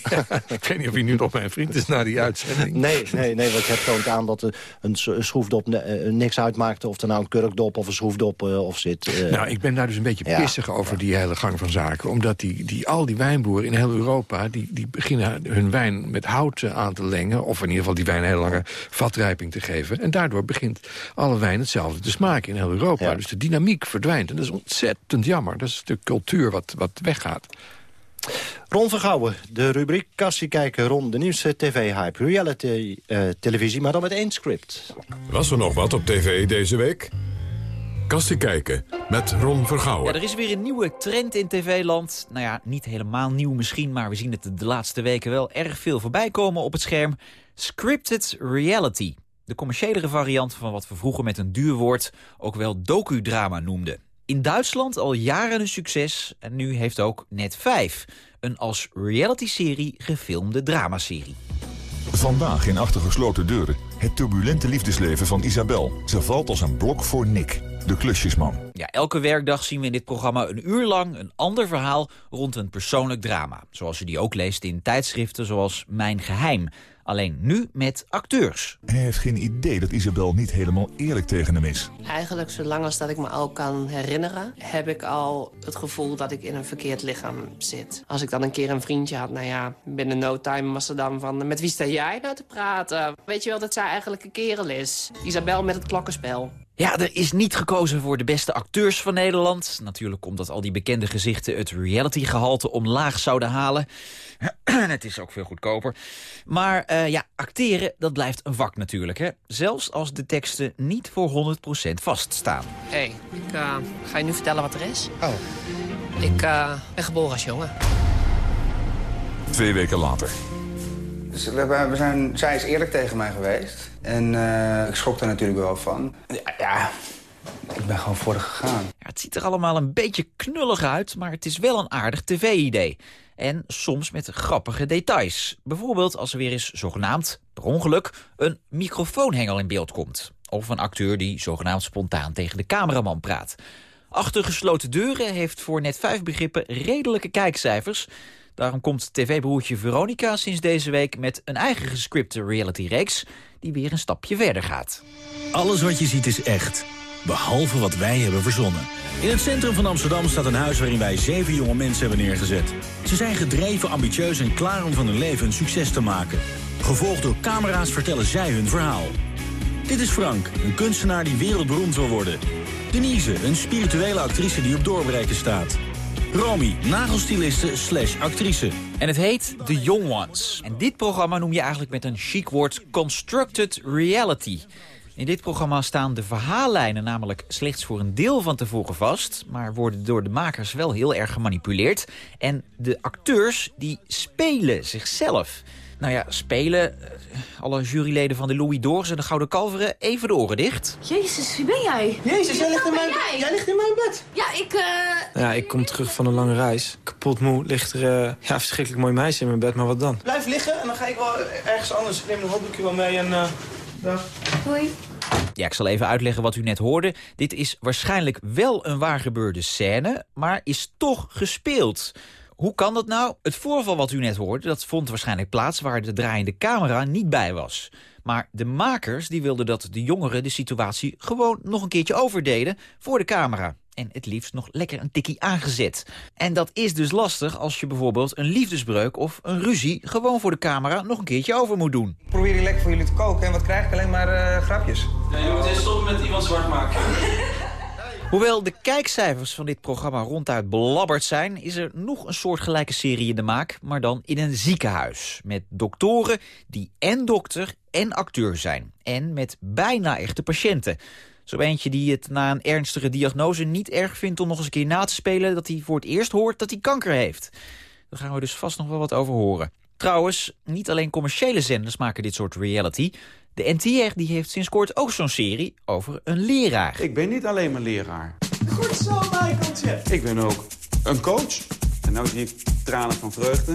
ik weet niet of hij nu nog mijn vriend is na die uitzending. Nee, nee, nee, want je hebt toont aan dat een een schroefdop ne- eh, niks uitmaakte... of er nou een kurkdop of een schroefdop eh, of zit. eh. Nou, ik ben daar dus een beetje Ja. pissig over die hele gang van zaken. Omdat die, die, al die wijnboeren in heel Europa... Die, die beginnen hun wijn met hout eh, aan te lengen... of in ieder geval die wijn een hele lange vatrijping te geven. En daardoor begint alle wijn hetzelfde te smaken in heel Europa. Dus de dynamiek verdwijnt. En dat is ontzettend jammer. Dat is de cultuur wat, wat weggaat. Ron Vergouwen, de rubriek Kassie kijken. Ron, de nieuwste tv-hype. Reality eh, televisie, maar dan met één script. Was er nog wat op tv deze week? Kastie kijken met Ron Vergouwen. Ja, er is weer een nieuwe trend in tv-land. Nou ja, niet helemaal nieuw misschien, maar we zien het de laatste weken wel erg veel voorbij komen op het scherm. Scripted reality. De commerciëlere variant van wat we vroeger met een duur woord ook wel docudrama noemden. In Duitsland al jaren een succes en nu heeft ook Net5 een als reality-serie gefilmde dramaserie. Vandaag in Achtergesloten Deuren. Het turbulente liefdesleven van Isabel. Ze valt als een blok voor Nick, de klusjesman. Ja, elke werkdag zien we in dit programma een uur lang een ander verhaal rond een persoonlijk drama. Zoals je die ook leest in tijdschriften zoals Mijn Geheim. Alleen nu met acteurs. Hij heeft geen idee dat Isabel niet helemaal eerlijk tegen hem is. Eigenlijk zolang als dat ik me al kan herinneren... heb ik al het gevoel dat ik in een verkeerd lichaam zit. Als ik dan een keer een vriendje had, nou ja, binnen no time was ze dan van... met wie sta jij nou te praten? Weet je wel dat zij eigenlijk een kerel is? Isabel met het klokkenspel. Ja, er is niet gekozen voor de beste acteurs van Nederland. Natuurlijk omdat al die bekende gezichten het reality-gehalte omlaag zouden halen. het is ook veel goedkoper. Maar eh, ja, acteren, dat blijft een vak natuurlijk. Hè? Zelfs als de teksten niet voor 100% vaststaan. Hé, hey, ik eh, ga je nu vertellen wat er is. Oh. Ik eh, ben geboren als jongen. Twee weken later. Dus we, we zijn, zij is eerlijk tegen mij geweest. En eh, ik schrok er natuurlijk wel van. Ja, ik ben gewoon voor gegaan. Ja, het ziet er allemaal een beetje knullig uit, maar het is wel een aardig tv-idee. En soms met grappige details. Bijvoorbeeld als er weer eens zogenaamd, per ongeluk, een microfoonhengel in beeld komt. Of een acteur die zogenaamd spontaan tegen de cameraman praat. Achter gesloten deuren heeft voor net vijf begrippen redelijke kijkcijfers. Daarom komt tv-broertje Veronica sinds deze week met een eigen gescripte reality-reeks... die weer een stapje verder gaat. Alles wat je ziet is echt, behalve wat wij hebben verzonnen. In het centrum van Amsterdam staat een huis waarin wij zeven jonge mensen hebben neergezet. Ze zijn gedreven, ambitieus en klaar om van hun leven een succes te maken. Gevolgd door camera's vertellen zij hun verhaal. Dit is Frank, een kunstenaar die wereldberoemd wil worden. Denise, een spirituele actrice die op doorbreken staat. Romy, nagelstyliste slash actrice. En het heet The Young Ones. En dit programma noem je eigenlijk met een chic woord constructed reality. In dit programma staan de verhaallijnen namelijk slechts voor een deel van tevoren vast... maar worden door de makers wel heel erg gemanipuleerd. En de acteurs die spelen zichzelf. Nou ja, spelen. eh, Alle juryleden van de Louis d'Ors en de Gouden Kalveren even de oren dicht. Jezus, wie ben jij? Jezus, jij ligt in mijn jij? Jij ligt in mijn bed. Ja, ik... eh Ja, ik kom terug van een lange reis. Kapot moe, ligt er eh, ja, een verschrikkelijk mooi meisje in mijn bed, maar wat dan? Blijf liggen en dan ga ik wel ergens anders. Ik neem een handdoekje wel mee en... eh dag. Hoi. Ja, ik zal even uitleggen wat u net hoorde. Dit is waarschijnlijk wel een waar gebeurde scène, maar is toch gespeeld. Hoe kan dat nou? Het voorval wat u net hoorde, dat vond waarschijnlijk plaats waar de draaiende camera niet bij was. Maar de makers die wilden dat de jongeren de situatie gewoon nog een keertje overdeden voor de camera. En het liefst nog lekker een tikkie aangezet. En dat is dus lastig als je bijvoorbeeld een liefdesbreuk of een ruzie gewoon voor de camera nog een keertje over moet doen. Probeer hier lekker voor jullie te koken en wat krijg ik? Alleen maar eh, grapjes. Nee, je moet eens stoppen met iemand zwart maken. Hoewel de kijkcijfers van dit programma ronduit belabberd zijn... is er nog een soortgelijke serie in de maak, maar dan in een ziekenhuis. Met doktoren die en dokter en acteur zijn. En met bijna echte patiënten. Zo eentje die het na een ernstige diagnose niet erg vindt om nog eens een keer na te spelen... dat hij voor het eerst hoort dat hij kanker heeft. Daar gaan we dus vast nog wel wat over horen. Trouwens, niet alleen commerciële zenders maken dit soort reality... De NTR die heeft sinds kort ook zo'n serie over een leraar. Ik ben niet alleen maar leraar. Goed zo, Michaeltje. Ik ben ook een coach. En nou zie ik tranen van vreugde.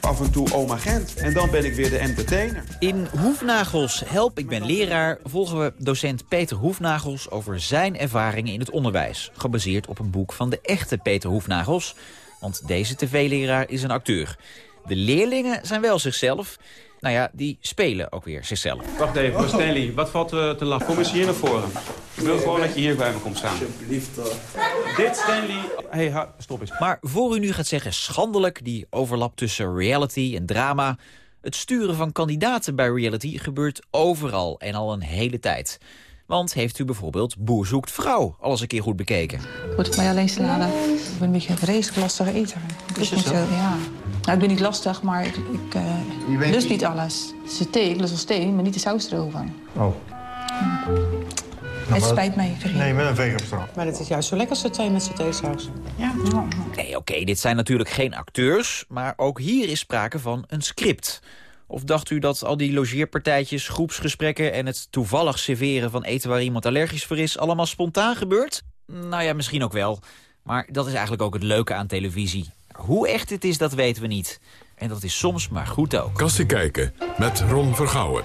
Af en toe oma Gent. En dan ben ik weer de entertainer. In Hoefnagels Help, ik ben leraar... volgen we docent Peter Hoefnagels over zijn ervaringen in het onderwijs. Gebaseerd op een boek van de echte Peter Hoefnagels. Want deze tv-leraar is een acteur. De leerlingen zijn wel zichzelf. Nou ja, die spelen ook weer zichzelf. Wacht even, Stanley. Wat valt eh, te lachen? Kom eens hier naar voren. Ik wil gewoon dat je hier bij me komt staan. Alsjeblieft. Dit, Stanley... Hey, ha, stop eens. Maar voor u nu gaat zeggen schandelijk, die overlap tussen reality en drama... het sturen van kandidaten bij reality gebeurt overal en al een hele tijd. Want heeft u bijvoorbeeld Boer zoekt vrouw al eens een keer goed bekeken? Wordt het mij alleen salade? Ik ben een beetje een vreselijk lastige eter. Ik Is zo? zo, ja. Nou, ik ben niet lastig, maar ik, ik eh, Je weet lust niet- niet alles. Is thee, ik lust wel thee, maar niet de saus erover. Oh. het spijt mij, vergeet. Nee, met een vegan Maar het is juist zo lekker saté met satésaus. Ja. Nee, oké, dit zijn natuurlijk geen acteurs... maar ook hier is sprake van een script. Of dacht u dat al die logeerpartijtjes, groepsgesprekken... en het toevallig serveren van eten waar iemand allergisch voor is... allemaal spontaan gebeurt? Nou ja, misschien ook wel. Maar dat is eigenlijk ook het leuke aan televisie. Hoe echt het is, dat weten we niet. En dat is soms maar goed ook. Kassie kijken met Ron Vergouwen.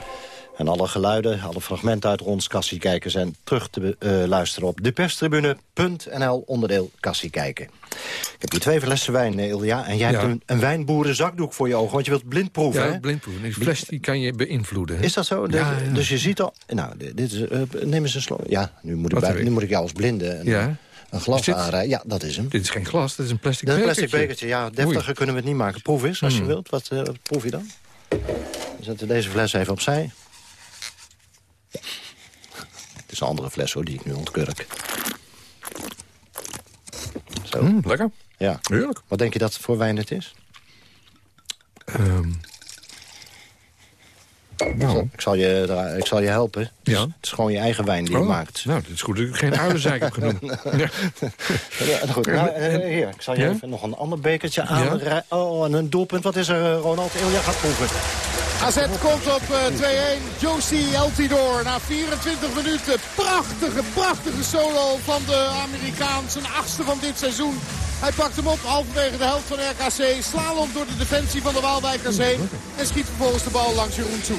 En alle geluiden, alle fragmenten uit Rons Kassie kijken... zijn terug te eh, luisteren op deperstribune.nl onderdeel Kassie kijken. Ik heb hier twee flessen wijn, eh, Ilja. En jij Ja. hebt een, een wijnboerenzakdoek voor je ogen, want je wilt blind proeven, Ja, hè? blindproeven. Die fles die kan je beïnvloeden. hè? Is dat zo? De- Ja, ja. Dus je ziet al... Nou, dit is... eh, neem eens een slok. Ja, nu moet, ik bij- nu moet ik jou als blinde een, Ja. Een glas aanrijden. Ja, dat is hem. Dit is geen glas, dit is een plastic is een bekertje. plastic bekertje. Ja, deftiger Oei. kunnen we het niet maken. Proef eens, als je Hmm. wilt. Wat, eh, wat proef je dan? We zetten deze fles even opzij. Ja. Het is een andere fles, hoor, die ik nu ontkurk. Zo. Mm, lekker. Ja. Heerlijk. Wat denk je dat voor wijn het is? Ehm, nou, Ik zal je, ik zal je helpen. Het is, Ja. het is gewoon je eigen wijn die oh, je maakt. Nou, het is goed dat ik geen uilenzeik heb genoemd. Ja. Ja, goed. Nou, eh, hier, ik zal je Ja? even nog een ander bekertje aanrijden. Oh, en een doelpunt. Wat is er, eh, Ronald? Ilja gaat proeven. AZ komt op eh, 2-1. Josie Eltidoor na 24 minuten. Prachtige, prachtige solo van de Amerikaan. Zijn achtste van dit seizoen. Hij pakt hem op halverwege de helft van RKC. Slalom door de defensie van de Waalwijkers heen. En schiet vervolgens de bal langs Jeroen Zoet.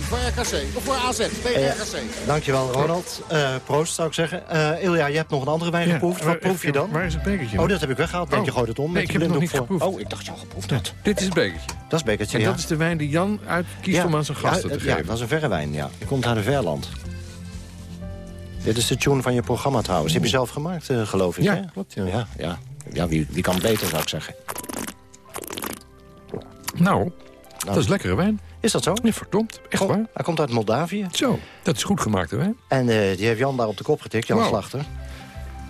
2-1 voor RKC. Of voor AZ tegen Eh, RKC. Dankjewel, Ronald. Eh, proost, zou ik zeggen. Eh Ilja, je hebt nog een andere wijn Ja, geproefd. Wat proef je dan? Waar is het bekertje? Oh, dat heb ik weggehaald. Denk Oh. je gooit het om Nee, met ik heb het nog niet voor. geproefd. Oh, ik dacht je al geproefd had. Dit is het bekertje. Dat is het bekertje, En ja. dat is de wijn die Jan uitkiest om aan zijn gasten ja, te Ja, geven. dat is een verre wijn, ja. Die komt uit een verland. Dit is de tune van je programma trouwens. Die heb je zelf gemaakt, geloof ik, Ja, hè? klopt, Ja, ja. ja wie, wie kan het beter, zou ik zeggen. Nou, dat is lekkere wijn. Is dat zo? Nee, verdomd. Echt waar. Hij komt uit Moldavië. Zo, dat is goed gemaakte wijn. En eh, die heeft Jan daar op de kop getikt, Jan Wow. Slachter.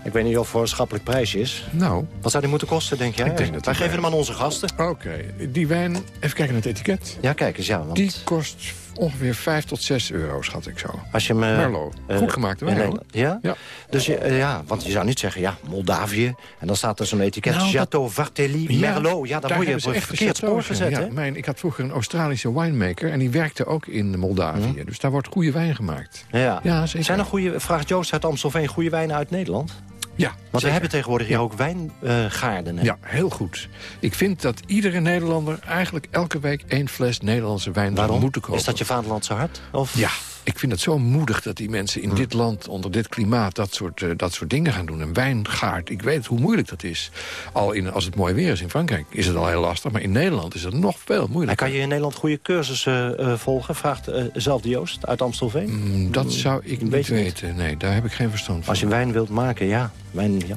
Ik weet niet of het voor een schappelijk prijsje is. Nou, Wat zou die moeten kosten, denk jij? Ik denk dat Wij geven hem aan onze gasten. oké. Die wijn, even kijken naar het etiket. Ja, kijk eens, ja. Want Die kost ongeveer 5 tot 6 euro, schat ik zo. als je hem... eh, Merlot. eh, Goed gemaakte wijn, Ja? Ja. Dus je, eh, ja, want je zou niet zeggen, ja, Moldavië. En dan staat er zo'n etiket, Nou, Chateau Vartelli, Merlot. Ja, dan daar word je op echt verkeerd spoor gezet, ja. Mijn, ik had vroeger een Australische winemaker en die werkte ook in Moldavië. Dus daar wordt goede wijn gemaakt. Ja. Ja, zeker. Zijn er goede, vraagt Joost uit Amstelveen, goede wijnen uit Nederland? Ja, Want we hebben tegenwoordig hier ook wijngaarden. Ja, heel goed. Ik vind dat iedere Nederlander eigenlijk elke week één fles Nederlandse wijn Waarom? moeten kopen. Is dat je vaderlandse hart? Of? Ja, ik vind het zo moedig dat die mensen in dit land... onder dit klimaat dat soort, eh, dat soort dingen gaan doen. Een wijngaard, ik weet hoe moeilijk dat is. Al in, als het mooi weer is in Frankrijk is het al heel lastig... maar in Nederland is het nog veel En moeilijker. kan je in Nederland goede cursussen eh, volgen? Vraagt eh, zelf de Joost uit Amstelveen. Mm, Dat zou ik Weet niet. weten. Nee, daar heb ik geen verstand van. Als je wijn wilt maken, ja. Wijn, ja.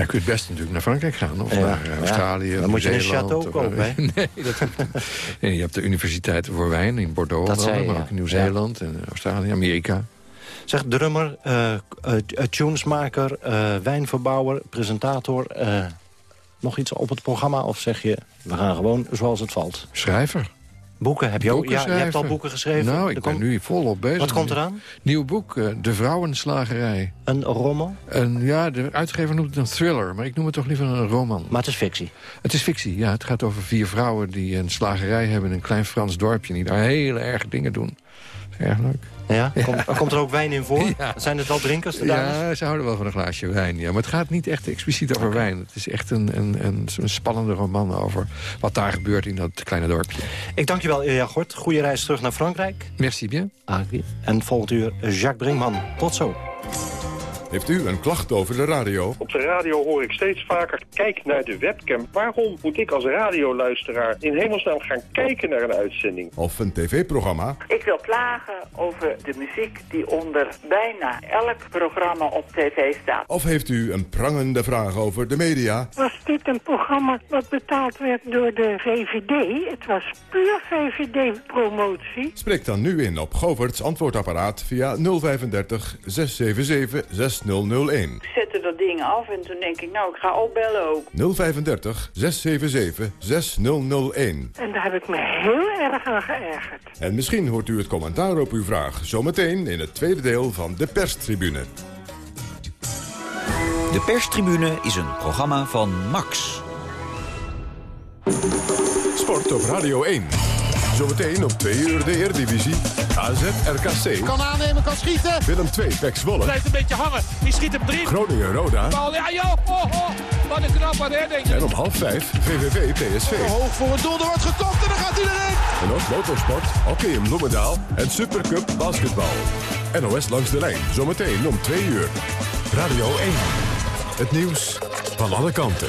Ja, je het best natuurlijk naar Frankrijk gaan. Of Ja, naar eh, ja. Australië. Dan of moet je een château of, kopen, eh, Nee, dat hoeft niet. nee, je hebt de universiteiten voor wijn in Bordeaux. Dat zei je, maar ja. ook in Nieuw-Zeeland en Australië, Amerika. Zeg, drummer, eh, tunesmaker, wijnverbouwer, presentator. nog iets op het programma? Of zeg je, we gaan gewoon zoals het valt? Schrijver. Boeken heb je ook? Ja, je hebt al boeken geschreven. Nou, Er ik ben komt nu volop bezig. Wat komt eraan? Nieuw boek, eh, De Vrouwenslagerij. Een roman? En ja, de uitgever noemt het een thriller, maar ik noem het toch liever een roman. Maar het is fictie? Het is fictie, ja. Het gaat over vier vrouwen die een slagerij hebben in een klein Frans dorpje... die daar hele erge dingen doen. Erg leuk. Ja? Komt, komt er ook wijn in voor? Ja. Zijn het wel drinkers, de dames? Ja, ze houden wel van een glaasje wijn. Ja. Maar het gaat niet echt expliciet over wijn. Het is echt een, een, een, een spannende roman over wat daar gebeurt in dat kleine dorpje. Ik dank je wel, Ilja Gort. Goede reis terug naar Frankrijk. Merci bien. En volgend uur Jacques Brinkman. Tot zo. Heeft u een klacht over de radio? Op de radio hoor ik steeds vaker, kijk naar de webcam. Waarom moet ik als radioluisteraar in hemelsnaam gaan kijken naar een uitzending? Of een tv-programma? Ik wil klagen over de muziek die onder bijna elk programma op tv staat. Of heeft u een prangende vraag over de media? Was dit een programma wat betaald werd door de VVD? Het was puur VVD-promotie. Spreek dan nu in op Govert's antwoordapparaat via 035 677 6001. Ik zette dat ding af en toen denk ik, nou, ik ga opbellen ook. 035 677 6001. En daar heb ik me heel erg aan geërgerd. En misschien hoort u het commentaar op uw vraag zometeen in het tweede deel van de perstribune. De perstribune is een programma van Max. Sport op Radio 1. Zometeen op 2 uur de Eredivisie. AZ RKC. Kan aannemen, kan schieten. Willem 2 Pek Zwolle. Blijft een beetje hangen. Die schiet hem erin. Groningen Roda. Bal, ja, joh. Oh, oh. Wat een knappe redding. En om half 5 VVV PSV. Hoog voor het doel, er wordt gekopt en dan gaat hij erin. En ook motorsport, hockey in Bloemendaal en Supercup basketbal. NOS langs de lijn, zometeen om 2 uur. Radio 1. Het nieuws van alle kanten.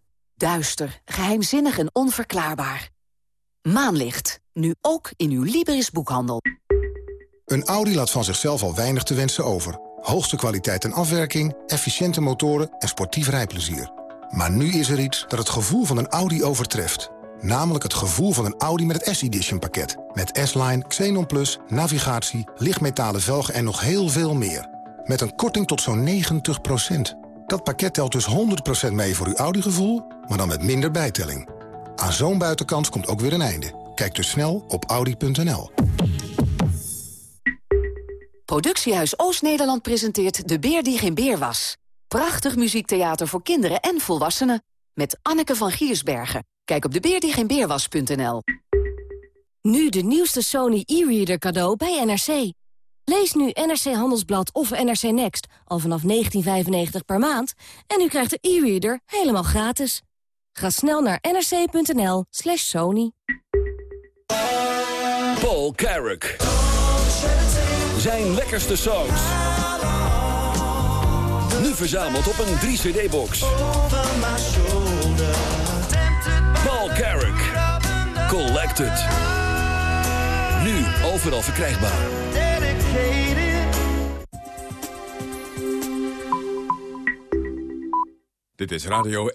Duister, geheimzinnig en onverklaarbaar. Maanlicht. Nu ook in uw Libris boekhandel. Een Audi laat van zichzelf al weinig te wensen over. Hoogste kwaliteit en afwerking, efficiënte motoren en sportief rijplezier. Maar nu is er iets dat het gevoel van een Audi overtreft. Namelijk het gevoel van een Audi met het S-Edition pakket. Met S-Line, Xenon Plus, navigatie, lichtmetalen velgen en nog heel veel meer. Met een korting tot zo'n 90 Dat pakket telt dus 100% mee voor uw Audi-gevoel, maar dan met minder bijtelling. Aan zo'n buitenkans komt ook weer een einde. Kijk dus snel op Audi.nl. Productiehuis Oost-Nederland presenteert De Beer die geen beer was. Prachtig muziektheater voor kinderen en volwassenen. Met Anneke van Giersbergen. Kijk op debeerdiegeenbeerwas.nl. Nu de nieuwste Sony e-reader cadeau bij NRC. Lees nu NRC Handelsblad of NRC Next al vanaf 19,95 per maand... en u krijgt de e-reader helemaal gratis. Ga snel naar nrc.nl slash sony. Paul Carrick. Zijn lekkerste songs. Nu verzameld op een 3-cd-box. Paul Carrick. Collected. Nu overal verkrijgbaar. Dit is Radio